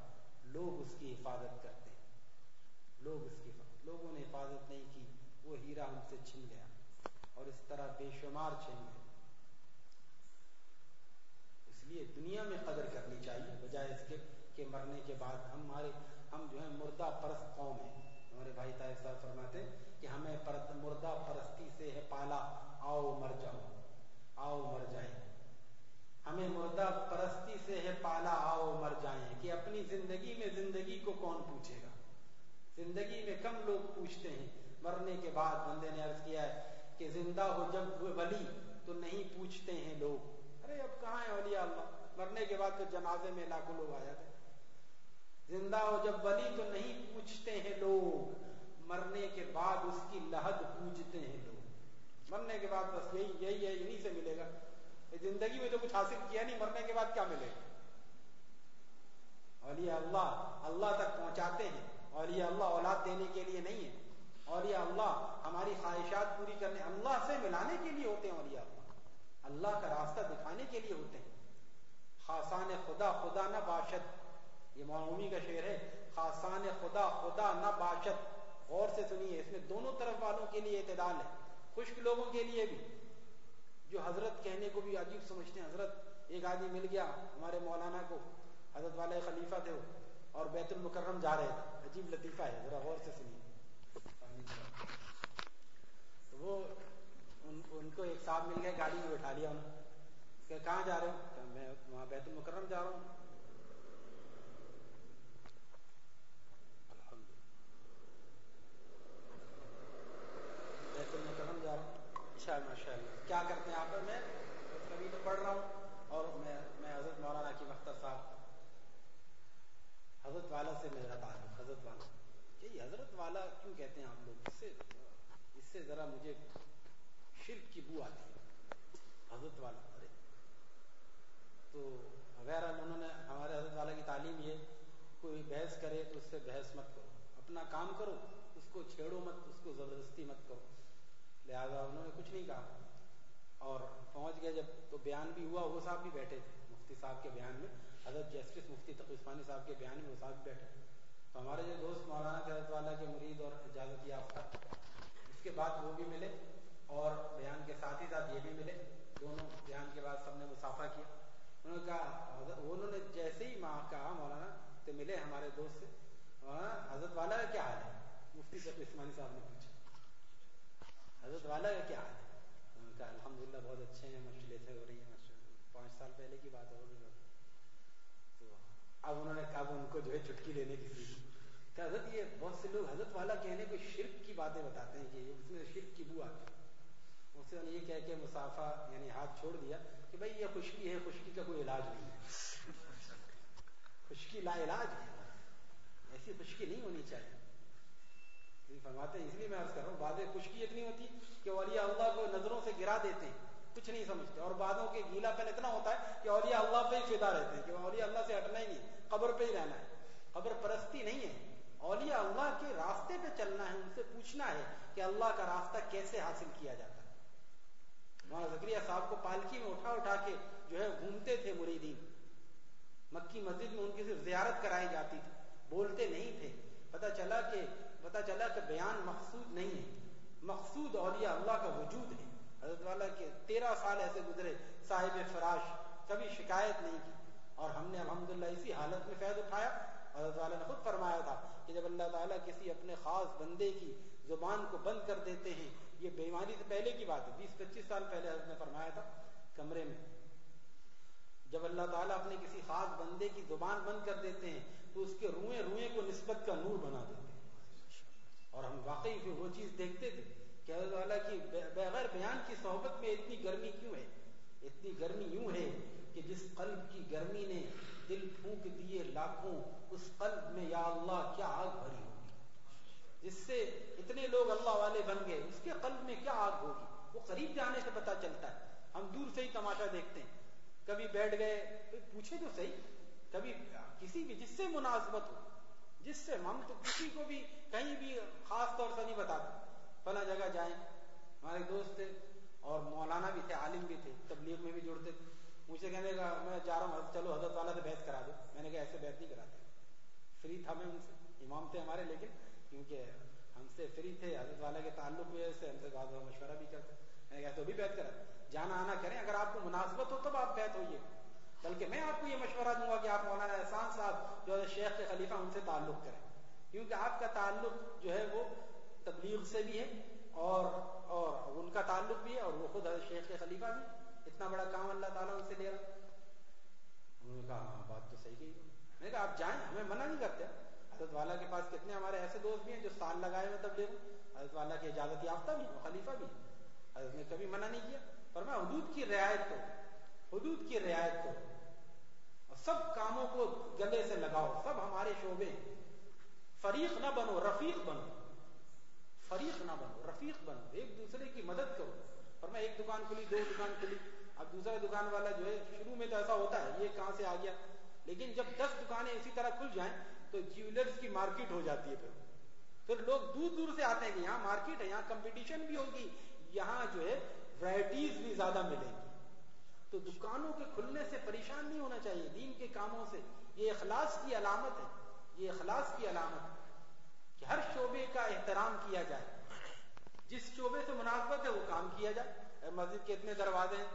لوگ اس کی حفاظت کرتے ہیں۔ لوگ اس کی لوگوں نے حفاظت نہیں کی، وہ ہیرا ہم سے چھن گیا اور اس طرح بے شمار چھن گئے لیے دنیا میں قدر کرنی چاہیے، بجائے اس کے کہ مرنے کے بعد ہمارے ہم جو ہے مردہ پرست قوم ہیں۔ ہمارے بھائی طاہر صاحب فرماتے ہیں کہ ہمیں پرست مردہ پرستی سے ہے پالا، آؤ مر جاؤ، آؤ مر جائیں۔ ہمیں مردہ پرستی سے ہے پالا، آؤ مر جائیں۔ کہ اپنی زندگی میں زندگی کو کون پوچھے گا؟ زندگی میں کم لوگ پوچھتے ہیں۔ مرنے کے بعد بندے نے عرض کیا ہے کہ زندہ ہو جب ولی تو نہیں پوچھتے ہیں لوگ۔ ارے اب کہاں ہے اولیاء اللہ؟ مرنے کے بعد تو جنازے میں لاکھوں لوگ آ جاتے زندہ ہو جب ولی تو نہیں پوچھتے ہیں لوگ، مرنے کے بعد اس کی لہد پوجتے ہیں لوگ۔ مرنے کے بعد بس یہی یہی ہے انہیں سے ملے گا۔ زندگی میں تو کچھ حاصل کیا نہیں، مرنے کے بعد کیا ملے گا؟ اولیاء اللہ اللہ تک پہنچاتے ہیں۔ اولیاء اللہ اولاد دینے کے لیے نہیں ہے۔ اولیاء اللہ ہماری خواہشات پوری کرنے، اللہ سے ملانے کے لیے ہوتے ہیں اولیاء اللہ۔ اللہ کا راستہ دکھانے کے لیے ہوتے ہیں۔ خاصان خدا خدا نہ باشد۔ یہ معمومی کا شعر ہے۔ خاصان خدا خدا نہ باشد۔ غور سے سنیے، اس میں دونوں طرف والوں کے لیے اعتدال ہے۔ خشک لوگوں کے لیے بھی۔ جو حضرت کہنے کو بھی عجیب سمجھتے ہیں، حضرت، ایک آدمی مل گیا ہمارے مولانا کو۔ حضرت والے خلیفہ تھے اور بیت المکرم جا رہے تھے۔ عجیب لطیفہ ہے، ذرا غور سے سنیے۔ تو وہ ان, کو ایک صاحب مل گئے گاڑی میں بٹھا لیا انہوں کہ کہاں جا رہے ہو؟ کہ میں وہاں بیت المکرم جا رہا ہوں۔ بیت المکرم جا رہا ہوں۔ اچھا ماشاء اللہ کیا کرتے ہیں آپ؟ میں کبھی تو پڑھ رہا ہوں اور میں میں حضرت مولانا کی مختر صاحب۔ حضرت والا سے میرا تعلق حضرت والا۔ کہ حضرت والا کیوں کہتے ہیں آپ لوگ؟ اس سے اس سے ذرا مجھے شرک کی بو آتی ہے۔ حضرت والا، ارے۔ تو وغیرہ انہوں نے ہمارے حضرت والا کی تعلیم یہ، کوئی بحث کرے تو اس سے بحث مت کرو۔ اپنا کام کرو، اس کو چھیڑو مت، اس کو زبردستی مت کرو۔ لہٰذا انہوں نے کچھ نہیں کہا۔ اور پہنچ گئے جب تو بیان بھی ہوا، وہ صاحب بھی بیٹھے تھے۔ مفتی صاحب کے بیان میں، حضرت جسٹس مفتی تقسمانی صاحب کے بیان میں وہ صاحب بھی بیٹھے تو ہمارے جو دوست مولانا حضرت والا کے مرید اور اجازت یافتہ، اس کے بعد وہ بھی ملے۔ اور بیان کے ساتھ ہی ساتھ یہ بھی ملے، دونوں بیان کے بعد سب نے مسافہ کیا۔ انہوں نے کہا انہوں نے جیسے ہی ماں کہا، مولانا، تو ملے ہمارے دوست سے۔ مولانا، حضرت والا کا کیا حال ہے؟ مفتی عثمانی صاحب نے پوچھا۔ حضرت والا کا کیا حال ہے؟ انہوں نے کہا الحمد للہ بہت اچھے ہیں، مشکلیں سے ہو رہی ہیں پانچ سال پہلے کی بات ہو رہی تو اب انہوں نے کہا ان کو جو ہے چٹکی لینے کی سیکھی کہ حضرت، یہ بہت سے لوگ حضرت والا کہنے کو شرک کی باتیں بتاتے ہیں کہ اس میں شرک کی بو آتی ہے۔ اس یہ کہہ کے مسافہ یعنی ہاتھ چھوڑ دیا کہ بھائی یہ خشکی ہے، خشکی کا کوئی علاج نہیں ہے۔ خشکی لا علاج ہے۔ ایسی خشکی نہیں ہونی چاہیے۔ فرماتے ہیں، اس لیے میں عرض کر رہا ہوں بعض خشکی اتنی ہوتی کہ اولیاء اللہ کو نظروں سے گرا دیتے ہیں، کچھ نہیں سمجھتے۔ اور بعدوں کے گیلا پن اتنا ہوتا ہے کہ اولیاء اللہ پہ ہی فدا رہتے ہیں کہ اولیاء اللہ سے ہٹنا ہی نہیں، قبر پہ ہی رہنا ہے۔ قبر پرستی نہیں ہے۔ اولیاء اللہ کے راستے پہ چلنا ہے، ان سے پوچھنا ہے کہ اللہ کا راستہ کیسے حاصل کیا جاتا ہے۔ وہاں زکریہ صاحب کو پالکی میں اٹھا اٹھا کے جو ہے گھومتے تھے مریدین۔ مکی مسجد میں ان کی صرف زیارت کرائی جاتی تھی۔ بولتے نہیں تھے۔ پتہ چلا کہ پتہ چلا کہ بیان مقصود نہیں ہے۔ مقصود اولیاء اللہ کا وجود ہے۔ حضرت والا کے تیرہ سال ایسے گزرے۔ صاحب فراش، کبھی شکایت نہیں کی۔ اور ہم نے الحمدللہ اسی حالت میں فیض اٹھایا۔ حضرت والا نے خود فرمایا تھا کہ جب اللہ تعالیٰ کسی اپنے خاص بندے کی زبان کو بند کر دیتے ہیں یہ بیماری سے پہلے کی بات ہے، بیس پچیس سال پہلے حضرت نے فرمایا تھا کمرے میں۔ جب اللہ تعالیٰ اپنے کسی خاص بندے کی زبان بند کر دیتے ہیں، تو اس کے روئیں روئیں کو نسبت کا نور بنا دیتے ہیں۔ اور ہم واقعی پھر وہ چیز دیکھتے تھے کہ حضرت والا کی بغیر بیان کی صحبت میں اتنی گرمی کیوں ہے؟ اتنی گرمی یوں ہے کہ جس قلب کی گرمی نے دل پھونک دیے لاکھوں، اس قلب میں یا اللہ کیا آگ بھری ہوگی جس سے اتنے لوگ اللہ والے بن گئے، اس کے قلب میں کیا آگ ہوگی؟ وہ قریب جانے سے پتا چلتا ہے۔ ہم دور سے ہی تماشا دیکھتے ہیں۔ کبھی بیٹھ گئے پوچھے تو صحیح۔ کبھی کسی بھی، جس سے مناسبت ہو۔ جس سے ہم تو کسی کو بھی کہیں بھی خاص طور سے نہیں بتاتے۔ فلاں جگہ جائیں۔ ہمارے دوست تھے اور مولانا بھی تھے، عالم بھی تھے، تبلیغ میں بھی جڑتے تھے۔ مجھے کہنے کا میں جا رہا ہوں چلو حضرت والا سے بحث کرا دو۔ میں نے کہا، ایسے بحث نہیں کراتے۔ فری تھا میں ان سے۔ امام تھے ہمارے، لیکن کیونکہ ہم سے فری تھے حضرت والا کے تعلق کی سے ہم سے بعض مشورہ بھی کرتے میں نے کہا تو بھی بیت کرا جانا آنا کریں۔ اگر آپ کو مناسبت ہو تب آپ بیت ہوئیے۔ بلکہ میں آپ کو یہ مشورہ دوں گا کہ آپ مولانا احسان صاحب جو ہے شیخ کے خلیفہ ان سے تعلق کریں۔ کیونکہ آپ کا تعلق جو ہے وہ تبلیغ سے بھی ہے اور اور ان کا تعلق بھی ہے اور وہ خود شیخ کے خلیفہ بھی۔ اتنا بڑا کام اللہ تعالیٰ ان سے لے رہا انہوں نے کہا ہاں بات تو صحیح کہی۔ میں نے کہا، آپ جائیں، ہمیں منع نہیں کرتے۔ حضرت والا کے پاس کتنے ہمارے ایسے دوست بھی ہیں جو سال لگائے ہوئے تبلیغ حضرت والا کی اجازت یافتہ بھی خلیفہ بھی حضرت نے کبھی منع نہیں کیا۔ پر میں حدود کی رعایت کروں حدود کی رعایت کروں اور سب کاموں کو گلے سے لگاؤ۔ سب ہمارے شعبے فریق نہ بنو، رفیق بنو۔ فریق نہ بنو، رفیق بنو۔ ایک دوسرے کی مدد کرو۔ اور میں ایک دکان کھلی، دو دکان کھلی۔ اب دوسرا دکان والا جو ہے، شروع میں تو ایسا ہوتا ہے، یہ کہاں سے آ گیا؟ لیکن جب دس دکانیں اسی طرح کھل جائیں تو جیولرز کی مارکیٹ ہو جاتی ہے پھر۔ پھر لوگ دور دور سے آتے ہیں کہ یہاں مارکیٹ ہے، یہاں کمپٹیشن بھی ہوگی، یہاں جو ہے ورائٹیز بھی زیادہ ملیں گی۔ تو دکانوں کے کھلنے سے پریشان نہیں ہونا چاہیے، دین کے کاموں سے۔ یہ اخلاص کی علامت ہے، یہ اخلاص کی علامت ہے کہ ہر شعبے کا احترام کیا جائے۔ جس شعبے سے مناسبت ہے، وہ کام کیا جائے۔ مسجد کے اتنے دروازے ہیں،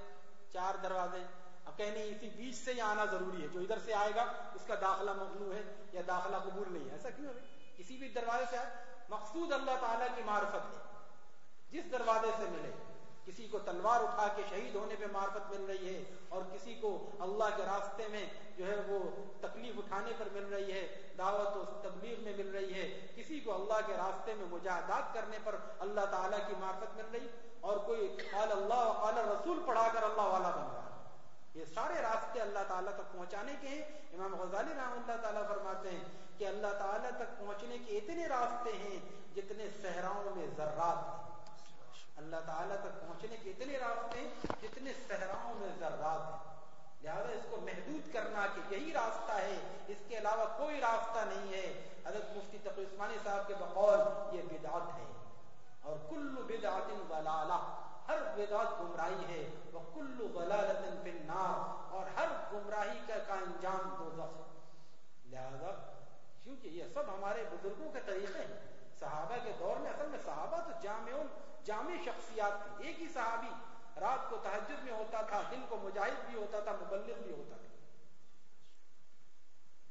چار دروازے اب کہنے اسی بیچ سے ہی آنا ضروری ہے۔ جو ادھر سے آئے گا، اس کا داخلہ ممنوع ہے یا داخلہ قبول نہیں ہے۔ ایسا کیوں ہے کسی بھی دروازے سے آئے، مقصود اللہ تعالیٰ کی معرفت ہے۔ جس دروازے سے ملے، کسی کو تلوار اٹھا کے شہید ہونے پہ معرفت مل رہی ہے، اور کسی کو اللہ کے راستے میں جو ہے وہ تکلیف اٹھانے پر مل رہی ہے، دعوت و تبلیغ میں مل رہی ہے، کسی کو اللہ کے راستے میں مجاہدات کرنے پر اللہ تعالیٰ کی معرفت مل رہی، اور کوئی قال اللہ قال رسول پڑھا کر اللہ والا بن رہا ہے۔ یہ سارے راستے اللہ تعالیٰ تک پہنچانے کے ہیں۔ امام غزالی رحم اللہ تعالیٰ فرماتے ہیں کہ اللہ تعالیٰ تک پہنچنے کے اتنے راستے ہیں جتنے صحراؤں میں ذرات ہیں۔ اللہ تعالیٰ تک پہنچنے کے اتنے راستے ہیں جتنے صحراؤں میں ذرات ہیں۔ لہٰذا اس کو محدود کرنا کہ یہی راستہ ہے، اس کے علاوہ کوئی راستہ نہیں ہے۔ حضرت مفتی تقی عثمانی صاحب کے بقول یہ بدعت ہے اور کل بدعت ضلالہ۔ ہر بدعت گمراہی ہے۔ وہ کل ضلالت فی النار اور ہر گمراہی کا, کا انجام دوزخ لہذا کیونکہ یہ سب ہمارے بزرگوں کے طریقے ہیں۔ صحابہ کے دور میں اصل میں صحابہ تو جامع جامع شخصیات تھی ایک ہی صحابی رات کو تحجد میں ہوتا تھا دن کو مجاہد بھی ہوتا تھا مبلغ بھی ہوتا تھا۔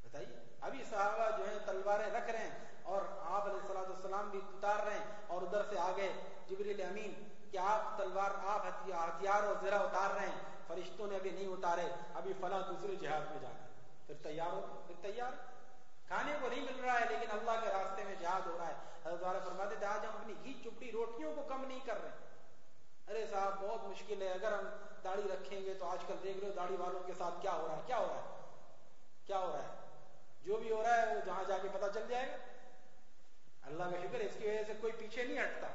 بتائیے ابھی صحابہ جو ہے تلواریں رکھ رہے ہیں اور آپ علیہ السلام السلام بھی اتار رہے ہیں اور ادھر سے آگے جبریل امین کہ آپ تلوار آپ ہتھیار اور زرا اتار رہے ہیں، فرشتوں نے ابھی نہیں اتارے، ابھی فلاں دوسرے جہاد میں جانا پھر تیار ہو پھر تیار؟ کھانے کو نہیں مل رہا ہے، لیکن اللہ کے راستے میں جہاد ہو رہا ہے۔ حضرت والا فرماتے تھے، آج ہم اپنی گھی چپڑی روٹیوں کو کم نہیں کر رہے ارے صاحب، بہت مشکل ہے۔ اگر ہم داڑھی رکھیں گے تو آج کل دیکھ رہے ہو داڑھی والوں کے ساتھ کیا ہو رہا ہے، کیا ہو رہا ہے؟ کیا ہو رہا ہے؟ جو بھی ہو رہا ہے، وہ جہاں جا کے پتا چل جائے گا۔ اللہ کا شکر اس کی وجہ سے کوئی پیچھے نہیں ہٹتا۔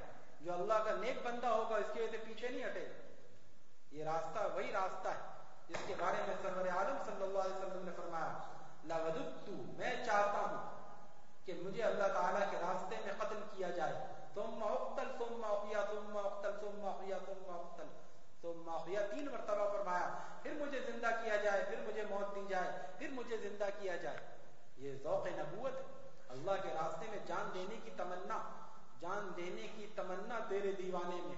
جو اللہ کا نیک بندہ ہوگا، اس کی وجہ سے پیچھے نہیں ہٹے۔ گا یہ راستہ وہی راستہ ہے، جس کے بارے میں سرور عالم صلی اللہ علیہ وسلم نے فرمایا میں چاہتا ہوں کہ مجھے اللہ تعالیٰ کے راستے میں قتل کیا جائے۔ ثم اقتل، ثم احیا، ثم اقتل، ثم احیا، ثم اقتل۔ ثم احیا، تین مرتبہ فرمایا، پھر مجھے زندہ کیا جائے، پھر مجھے موت دی جائے، پھر مجھے زندہ کیا جائے۔ یہ ذوق نبوت اللہ کے راستے میں جان دینے کی تمنا جان دینے کی تمنا تیرے دیوانے میں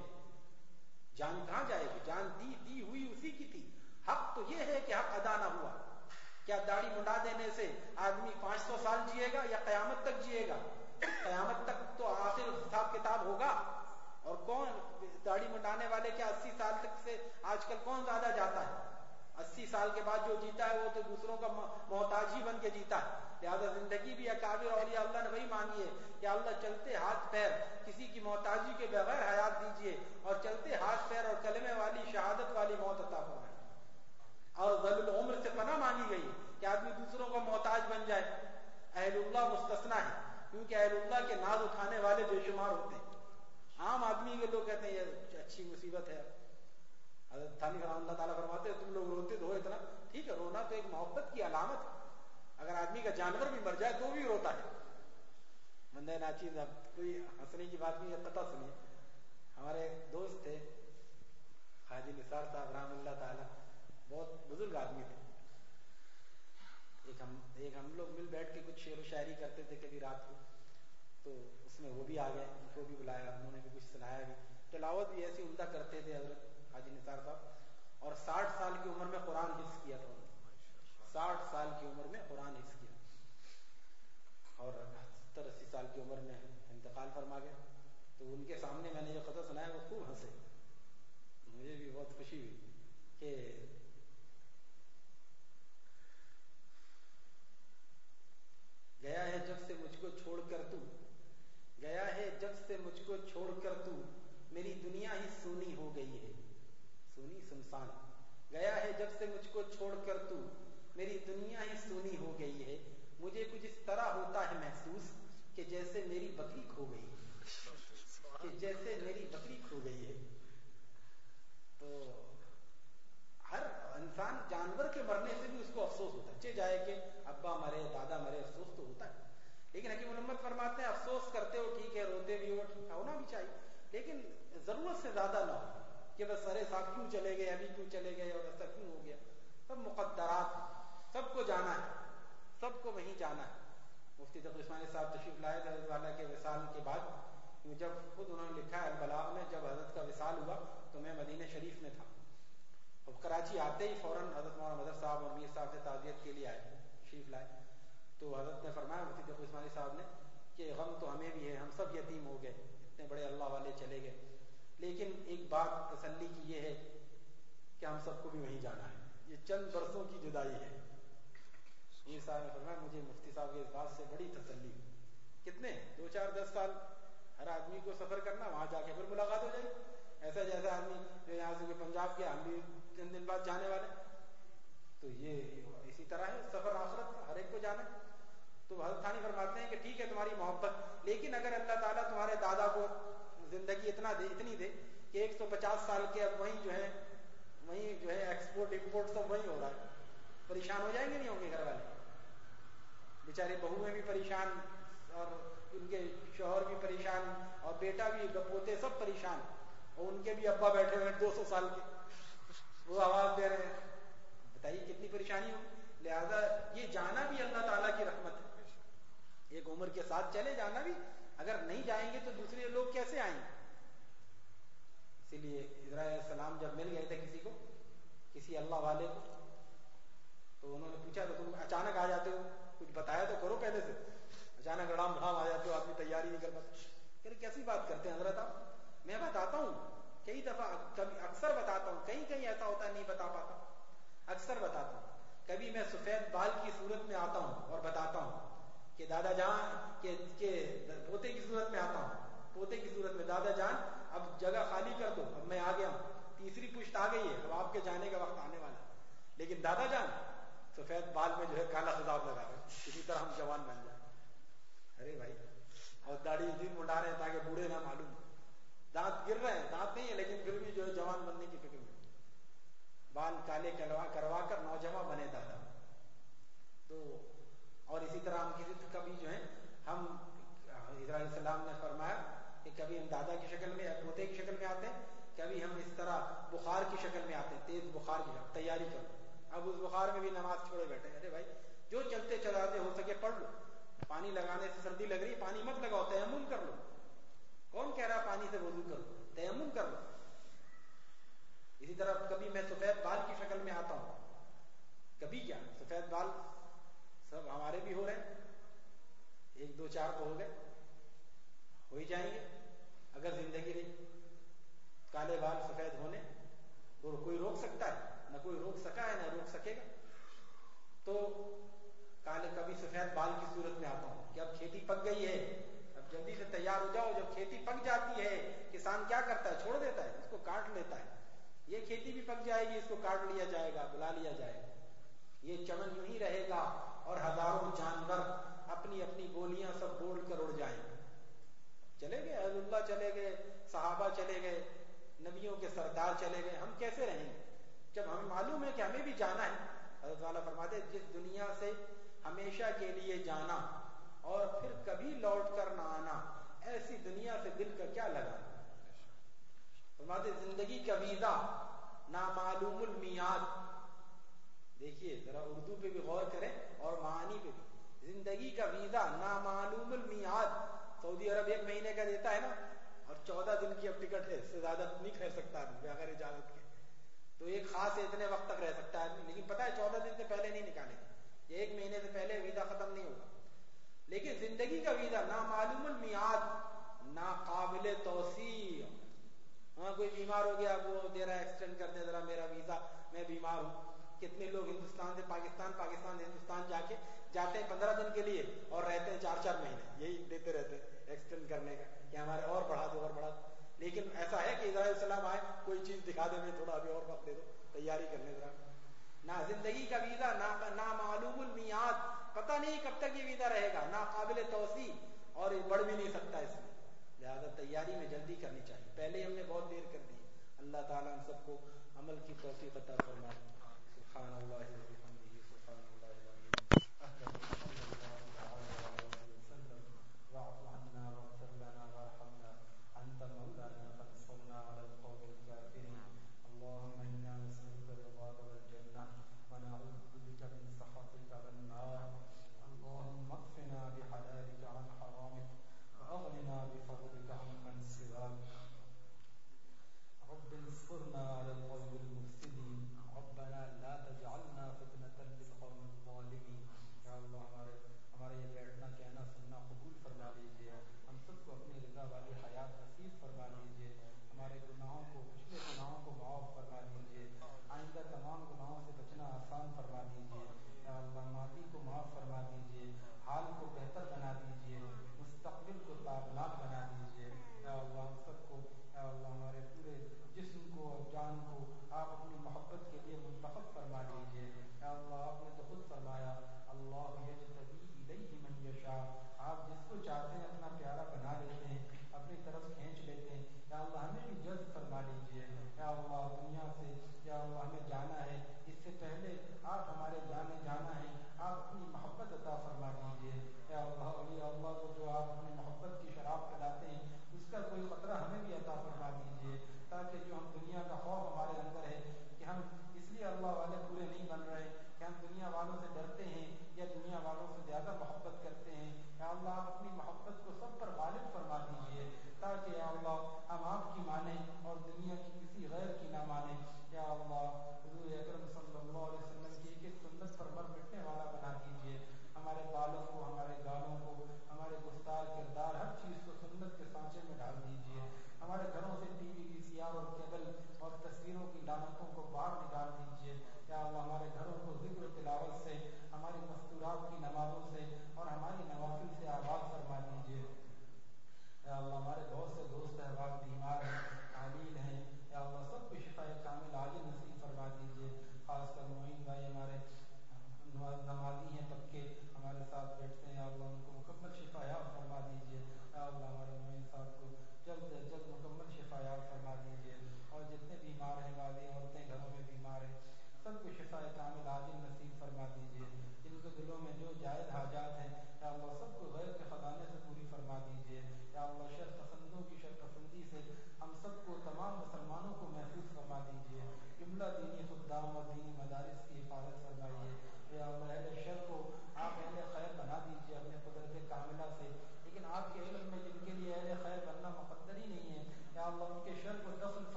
جان کہاں جائے گی؟ جان دی دی ہوئی اسی کی تھی۔ حق تو یہ ہے کہ حق ادا نہ ہوا۔ کیا داڑھی منڈا دینے سے آدمی پانچ سو سال جیے گا یا قیامت تک جیے گا؟ قیامت تک تو آخر حساب کتاب ہوگا۔ اور کون داڑھی منڈانے والے کیا اسی سال تک سے آج کل کون زیادہ جاتا ہے؟ اسی سال کے بعد جو جیتا ہے وہ تو دوسروں کا محتاج ہی بن کے جیتا ہے۔ لہٰذا زندگی بھی اکابر اولیاء اللہ نے وہی مانگی ہے کہ اللہ چلتے ہاتھ پیر کسی کی محتاجی کے بغیر حیات دیجیے اور چلتے ہاتھ پیر اور کلمے والی شہادت والی موت عطا فرمائے۔ اور ضل العمر سے پناہ مانگی گئی کہ آدمی دوسروں کا محتاج بن جائے۔ اہل اللہ مستثنا ہے کیونکہ اہل اللہ کے ناز اٹھانے والے بے شمار ہوتے ہیں۔ عام آدمی کے لوگ کہتے ہیں، یہ اچھی مصیبت ہے حضرت تھانی اللہ تعالیٰ فرماتے ہیں تم لوگ روتے تو ہو اتنا ٹھیک ہے رونا تو ایک محبت کی علامت ہے۔ اگر آدمی کا جانور بھی مر جائے تو بھی روتا ہے۔ مندہ ناچیز اب کوئی ہنسنے کی بات نہیں ہے پتہ سنیے۔ ہمارے دوست تھے، حاجی نثار صاحب، رحم اللہ تعالیٰ۔ بہت بزرگ آدمی تھے۔ ایک ہم ایک ہم لوگ مل بیٹھ کے کچھ شعر و شاعری کرتے تھے کبھی رات کو۔ تو اس میں وہ بھی آ گئے، ان کو بھی بلایا، انہوں نے بھی کچھ سنایا بھی۔ تلاوت بھی ایسی عمدہ کرتے تھے حضرت حاجی نثار صاحب۔ اور ساٹھ سال کی عمر میں قرآن حفظ کیا تھا ساٹھ سال کی عمر میں قرآن حفظ کیا۔ اور ستر اسی سال کی عمر میں انتقال فرما گیا۔ تو ان کے سامنے میں نے جو قطع سنایا، وہ خوب ہنسے۔ مجھے بھی بہت خوشی ہوئی کہ گیا ہے جب سے مجھ کو چھوڑ کر تو، گیا ہے جب سے مجھ کو چھوڑ کر تو، میری دنیا ہی سونی ہو گئی ہے، سونی سنسان۔ گیا ہے جب سے مجھ کو چھوڑ کر تو میری دنیا ہی سونی ہو گئی ہے۔ مجھے کچھ اس طرح ہوتا ہے محسوس کہ جیسے میری بکری کھو گئی۔ کہ جیسے میری بکری کھو گئی ہے۔ تو ہر انسان جانور کے مرنے سے بھی اس کو افسوس ہوتا ہے۔ چے جائے کہ ابا مرے، دادا مرے، افسوس تو ہوتا ہے۔ لیکن حکیم محمد فرماتے ہیں، افسوس کرتے ہو، ٹھیک ہے، روتے بھی ہو، ٹھیک ہونا بھی چاہیے۔ لیکن ضرورت سے زیادہ نہ ہو کہ بس ارے صاحب کیوں چلے گئے، ابھی کیوں چلے گئے اور ایسا کیوں ہو گیا؟ سب مقدرات سب کو جانا ہے، سب کو وہیں جانا ہے۔ مفتی تقی عثمانی صاحب تشریف لائے تھے حضرت والا کے وصال کے بعد۔ جب خود انہوں نے لکھا ہے البلاغ میں، جب حضرت کا وصال ہوا تو میں مدینہ شریف میں تھا۔ اب کراچی آتے ہی فوراً حضرت مولانا مدر صاحب اور میر صاحب سے تعزیت کے لیے آئے شریف لائے۔ تو حضرت نے فرمایا، مفتی تقی عثمانی صاحب نے، کہ غم تو ہمیں بھی ہے، ہم سب یتیم ہو گئے، اتنے بڑے اللہ والے چلے گئے۔ لیکن ایک بات تسلی کی یہ ہے کہ ہم سب کو بھی وہیں جانا ہے۔ یہ چند برسوں کی جدائی ہے۔ میر صاحب نے فرمایا، مجھے مفتی صاحب کے اس بات سے بڑی تسلی کتنے؟ دو چار دس سال ہر آدمی کو سفر کرنا، وہاں جا کے پھر ملاقات ہو جائے۔ ایسا جیسا آدمی جو یہاں سے پنجاب کے ہم بھی چند دن بعد جانے والے۔ تو یہ اسی طرح ہے، سفر آخرت، ہر ایک کو جانا تو حضرت تھانی فرماتے ہیں کہ ٹھیک ہے، تمہاری محبت۔ لیکن اگر اللہ تعالیٰ تمہارے دادا کو زندگی اتنا دے، اتنی دے کہ ایک سو پچاس سال کے اب وہیں جو ہے، وہیں جو ہے ایکسپورٹ امپورٹ سب وہیں ہو رہا ہے۔ پریشان ہو جائیں گے نہیں ہوں گے گھر والے؟ بیچارے بہویں بھی پریشان اور ان کے شوہر بھی پریشان اور بیٹا بھی، پوتے سب پریشان اور ان کے بھی ابا بیٹھے ہوئے دو سو سال کے۔ وہ آواز دے رہے ہیں، بتائیے کتنی پریشانی ہو؟ لہذا یہ جانا بھی اللہ تعالیٰ کی رحمت ہے۔ ایک عمر کے ساتھ چلے جانا بھی، اگر نہیں جائیں گے تو دوسرے لوگ کیسے آئیں؟ گے اسی لیے اسرائیل السلام جب مل گئے تھے کسی کو، کسی اللہ والے کو، تو انہوں نے پوچھا، تو تم اچانک آ جاتے ہو؟ کچھ بتایا تو کرو پہلے سے۔ اچانک رڑام بھڑام آ جاتے ہو آدمی تیاری نہیں کر پاتا۔ کیسی بات کرتے ہیں حضرت آپ؟ میں بتاتا ہوں کئی دفعہ کبھی اکثر بتاتا ہوں کہیں کہیں ایسا ہوتا ہے نہیں بتا پاتا۔ اکثر بتاتا ہوں۔ کبھی میں سفید بال کی صورت میں آتا ہوں اور بتاتا ہوں کہ دادا جان کہ, کہ پوتے کی صورت میں آتا ہوں۔ پوتے کی صورت میں دادا جان اب جگہ خالی کر دو اب میں آ گیا ہوں۔ تیسری پشت آ گئی ہے اب آپ کے جانے کا وقت آنے والا لیکن دادا جان سفید بال میں جو ہے کالا خزاب لگا رہے ہیں۔ اسی طرح ہم جوان بن جائیں۔ ارے بھائی، اور داڑھی دن منڈا رہے ہیں تاکہ بوڑھے نہ معلوم۔ دانت گر رہے ہیں، دانت نہیں ہے، لیکن پھر بھی جو ہے جوان بننے کی فکر میں۔ بال کالے کروا کروا کر نوجوان بنے دادا۔ تو اور اسی طرح ہم کسی کبھی جو ہے، ہم اسرائیل السلام نے فرمایا کہ کبھی ہم دادا کی شکل میں پوتے کی شکل میں آتے ہیں، کبھی ہم اس طرح بخار کی شکل میں آتے ہیں، تیز بخار کی شکل، تیاری کرو۔ اب اس بخار میں بھی نماز چھوڑے بیٹھے ارے بھائی، جو چلتے چلاتے ہو سکے پڑھ لو۔ پانی لگانے سے سردی لگ رہی پانی مت لگاؤ، تیمم کر لو۔ کون کہہ رہا پانی سے وضو کر لو تیمم کر لو۔ اسی طرح کبھی میں سفید بال کی شکل میں آتا ہوں۔ کبھی کیا؟ سفید بال سب ہمارے بھی ہو رہے ہیں۔ ایک دو چار تو ہو گئے۔ ہو ہی جائیں گے۔ اگر زندگی رہی کالے بال سفید ہونے تو کوئی روک سکتا ہے؟ نہ کوئی روک سکا ہے، نہ روک سکے گا۔ تو کالے کبھی سفید بال کی صورت میں آتا ہوں کہ اب کھیتی پک گئی ہے، اب جلدی سے تیار ہو جاؤ، جب کھیتی پک جاتی ہے، کسان کیا کرتا ہے؟ چھوڑ دیتا ہے، اس کو کاٹ لیتا ہے۔ یہ کھیتی بھی پک جائے گی، اس کو کاٹ لیا جائے گا، بلا لیا جائے گا۔ یہ چمن یوں ہی رہے گا اور ہزاروں جانور اپنی اپنی گولیاں سب بول کر اڑ جائیں۔ چلے گئے حضر اللہ چلے گئے، صحابہ چلے گئے، نبیوں کے سردار چلے گئے، ہم کیسے رہیں؟ گے جب ہمیں معلوم ہے کہ ہمیں بھی جانا ہے، حضرت والا فرماتے جس دنیا سے ہمیشہ کے لیے جانا اور پھر کبھی لوٹ کر نہ آنا، ایسی دنیا سے دل کا کیا لگا؟ فرماتے زندگی کا ویزا، نامعلوم المیاد دیکھیے، ذرا اردو پہ بھی غور کریں اور معانی پہ بھی۔ زندگی کا ویزا، نامعلوم المیاد سعودی عرب ایک مہینے کا دیتا ہے نا، اور چودہ دن کی اب ٹکٹ ہے، اس سے زیادہ نہیں کہہ سکتا بغیر اجازت کے۔ تو ایک خاص اتنے وقت تک رہ سکتا ہے، لیکن پتا ہے چودہ دن سے پہلے نہیں نکالے گا۔ ایک مہینے سے پہلے ویزا ختم نہیں ہوگا۔ لیکن زندگی کا ویزا، نامعلوم المیاد ناقابل توسیع۔ ہاں کوئی بیمار ہو گیا، وہ دے رہا ہے ایکسٹینڈ کرنے ذرا میرا ویزا، میں بیمار ہوں۔ کتنے لوگ ہندوستان سے پاکستان پاکستان سے ہندوستان جا کے جاتے ہیں پندرہ دن کے لیے اور رہتے ہیں چار چار مہینے۔ یہی دیتے رہتے ہیں ایکسٹینڈ کرنے کا کہ ہمارے اور بڑھا دو، اور بڑھا دو۔ لیکن ایسا ہے کہ اسرائیل السلام آئے، کوئی چیز دکھا دے، میں تھوڑا ابھی اور وقت دے دو، تیاری کرنے ذرا۔ نہ زندگی کا ویزا، نہ معلوم المیاد پتہ نہیں کب تک یہ ویزا رہے گا، نہ قابل توسیع، اور یہ بڑھ بھی نہیں سکتا اس میں۔ لہٰذا تیاری میں جلدی کرنی چاہیے۔ پہلے ہم نے بہت دیر کر دی۔ اللہ تعالیٰ ہم سب کو عمل کی توفیق عطا فرمائے۔ سبحان اللہ۔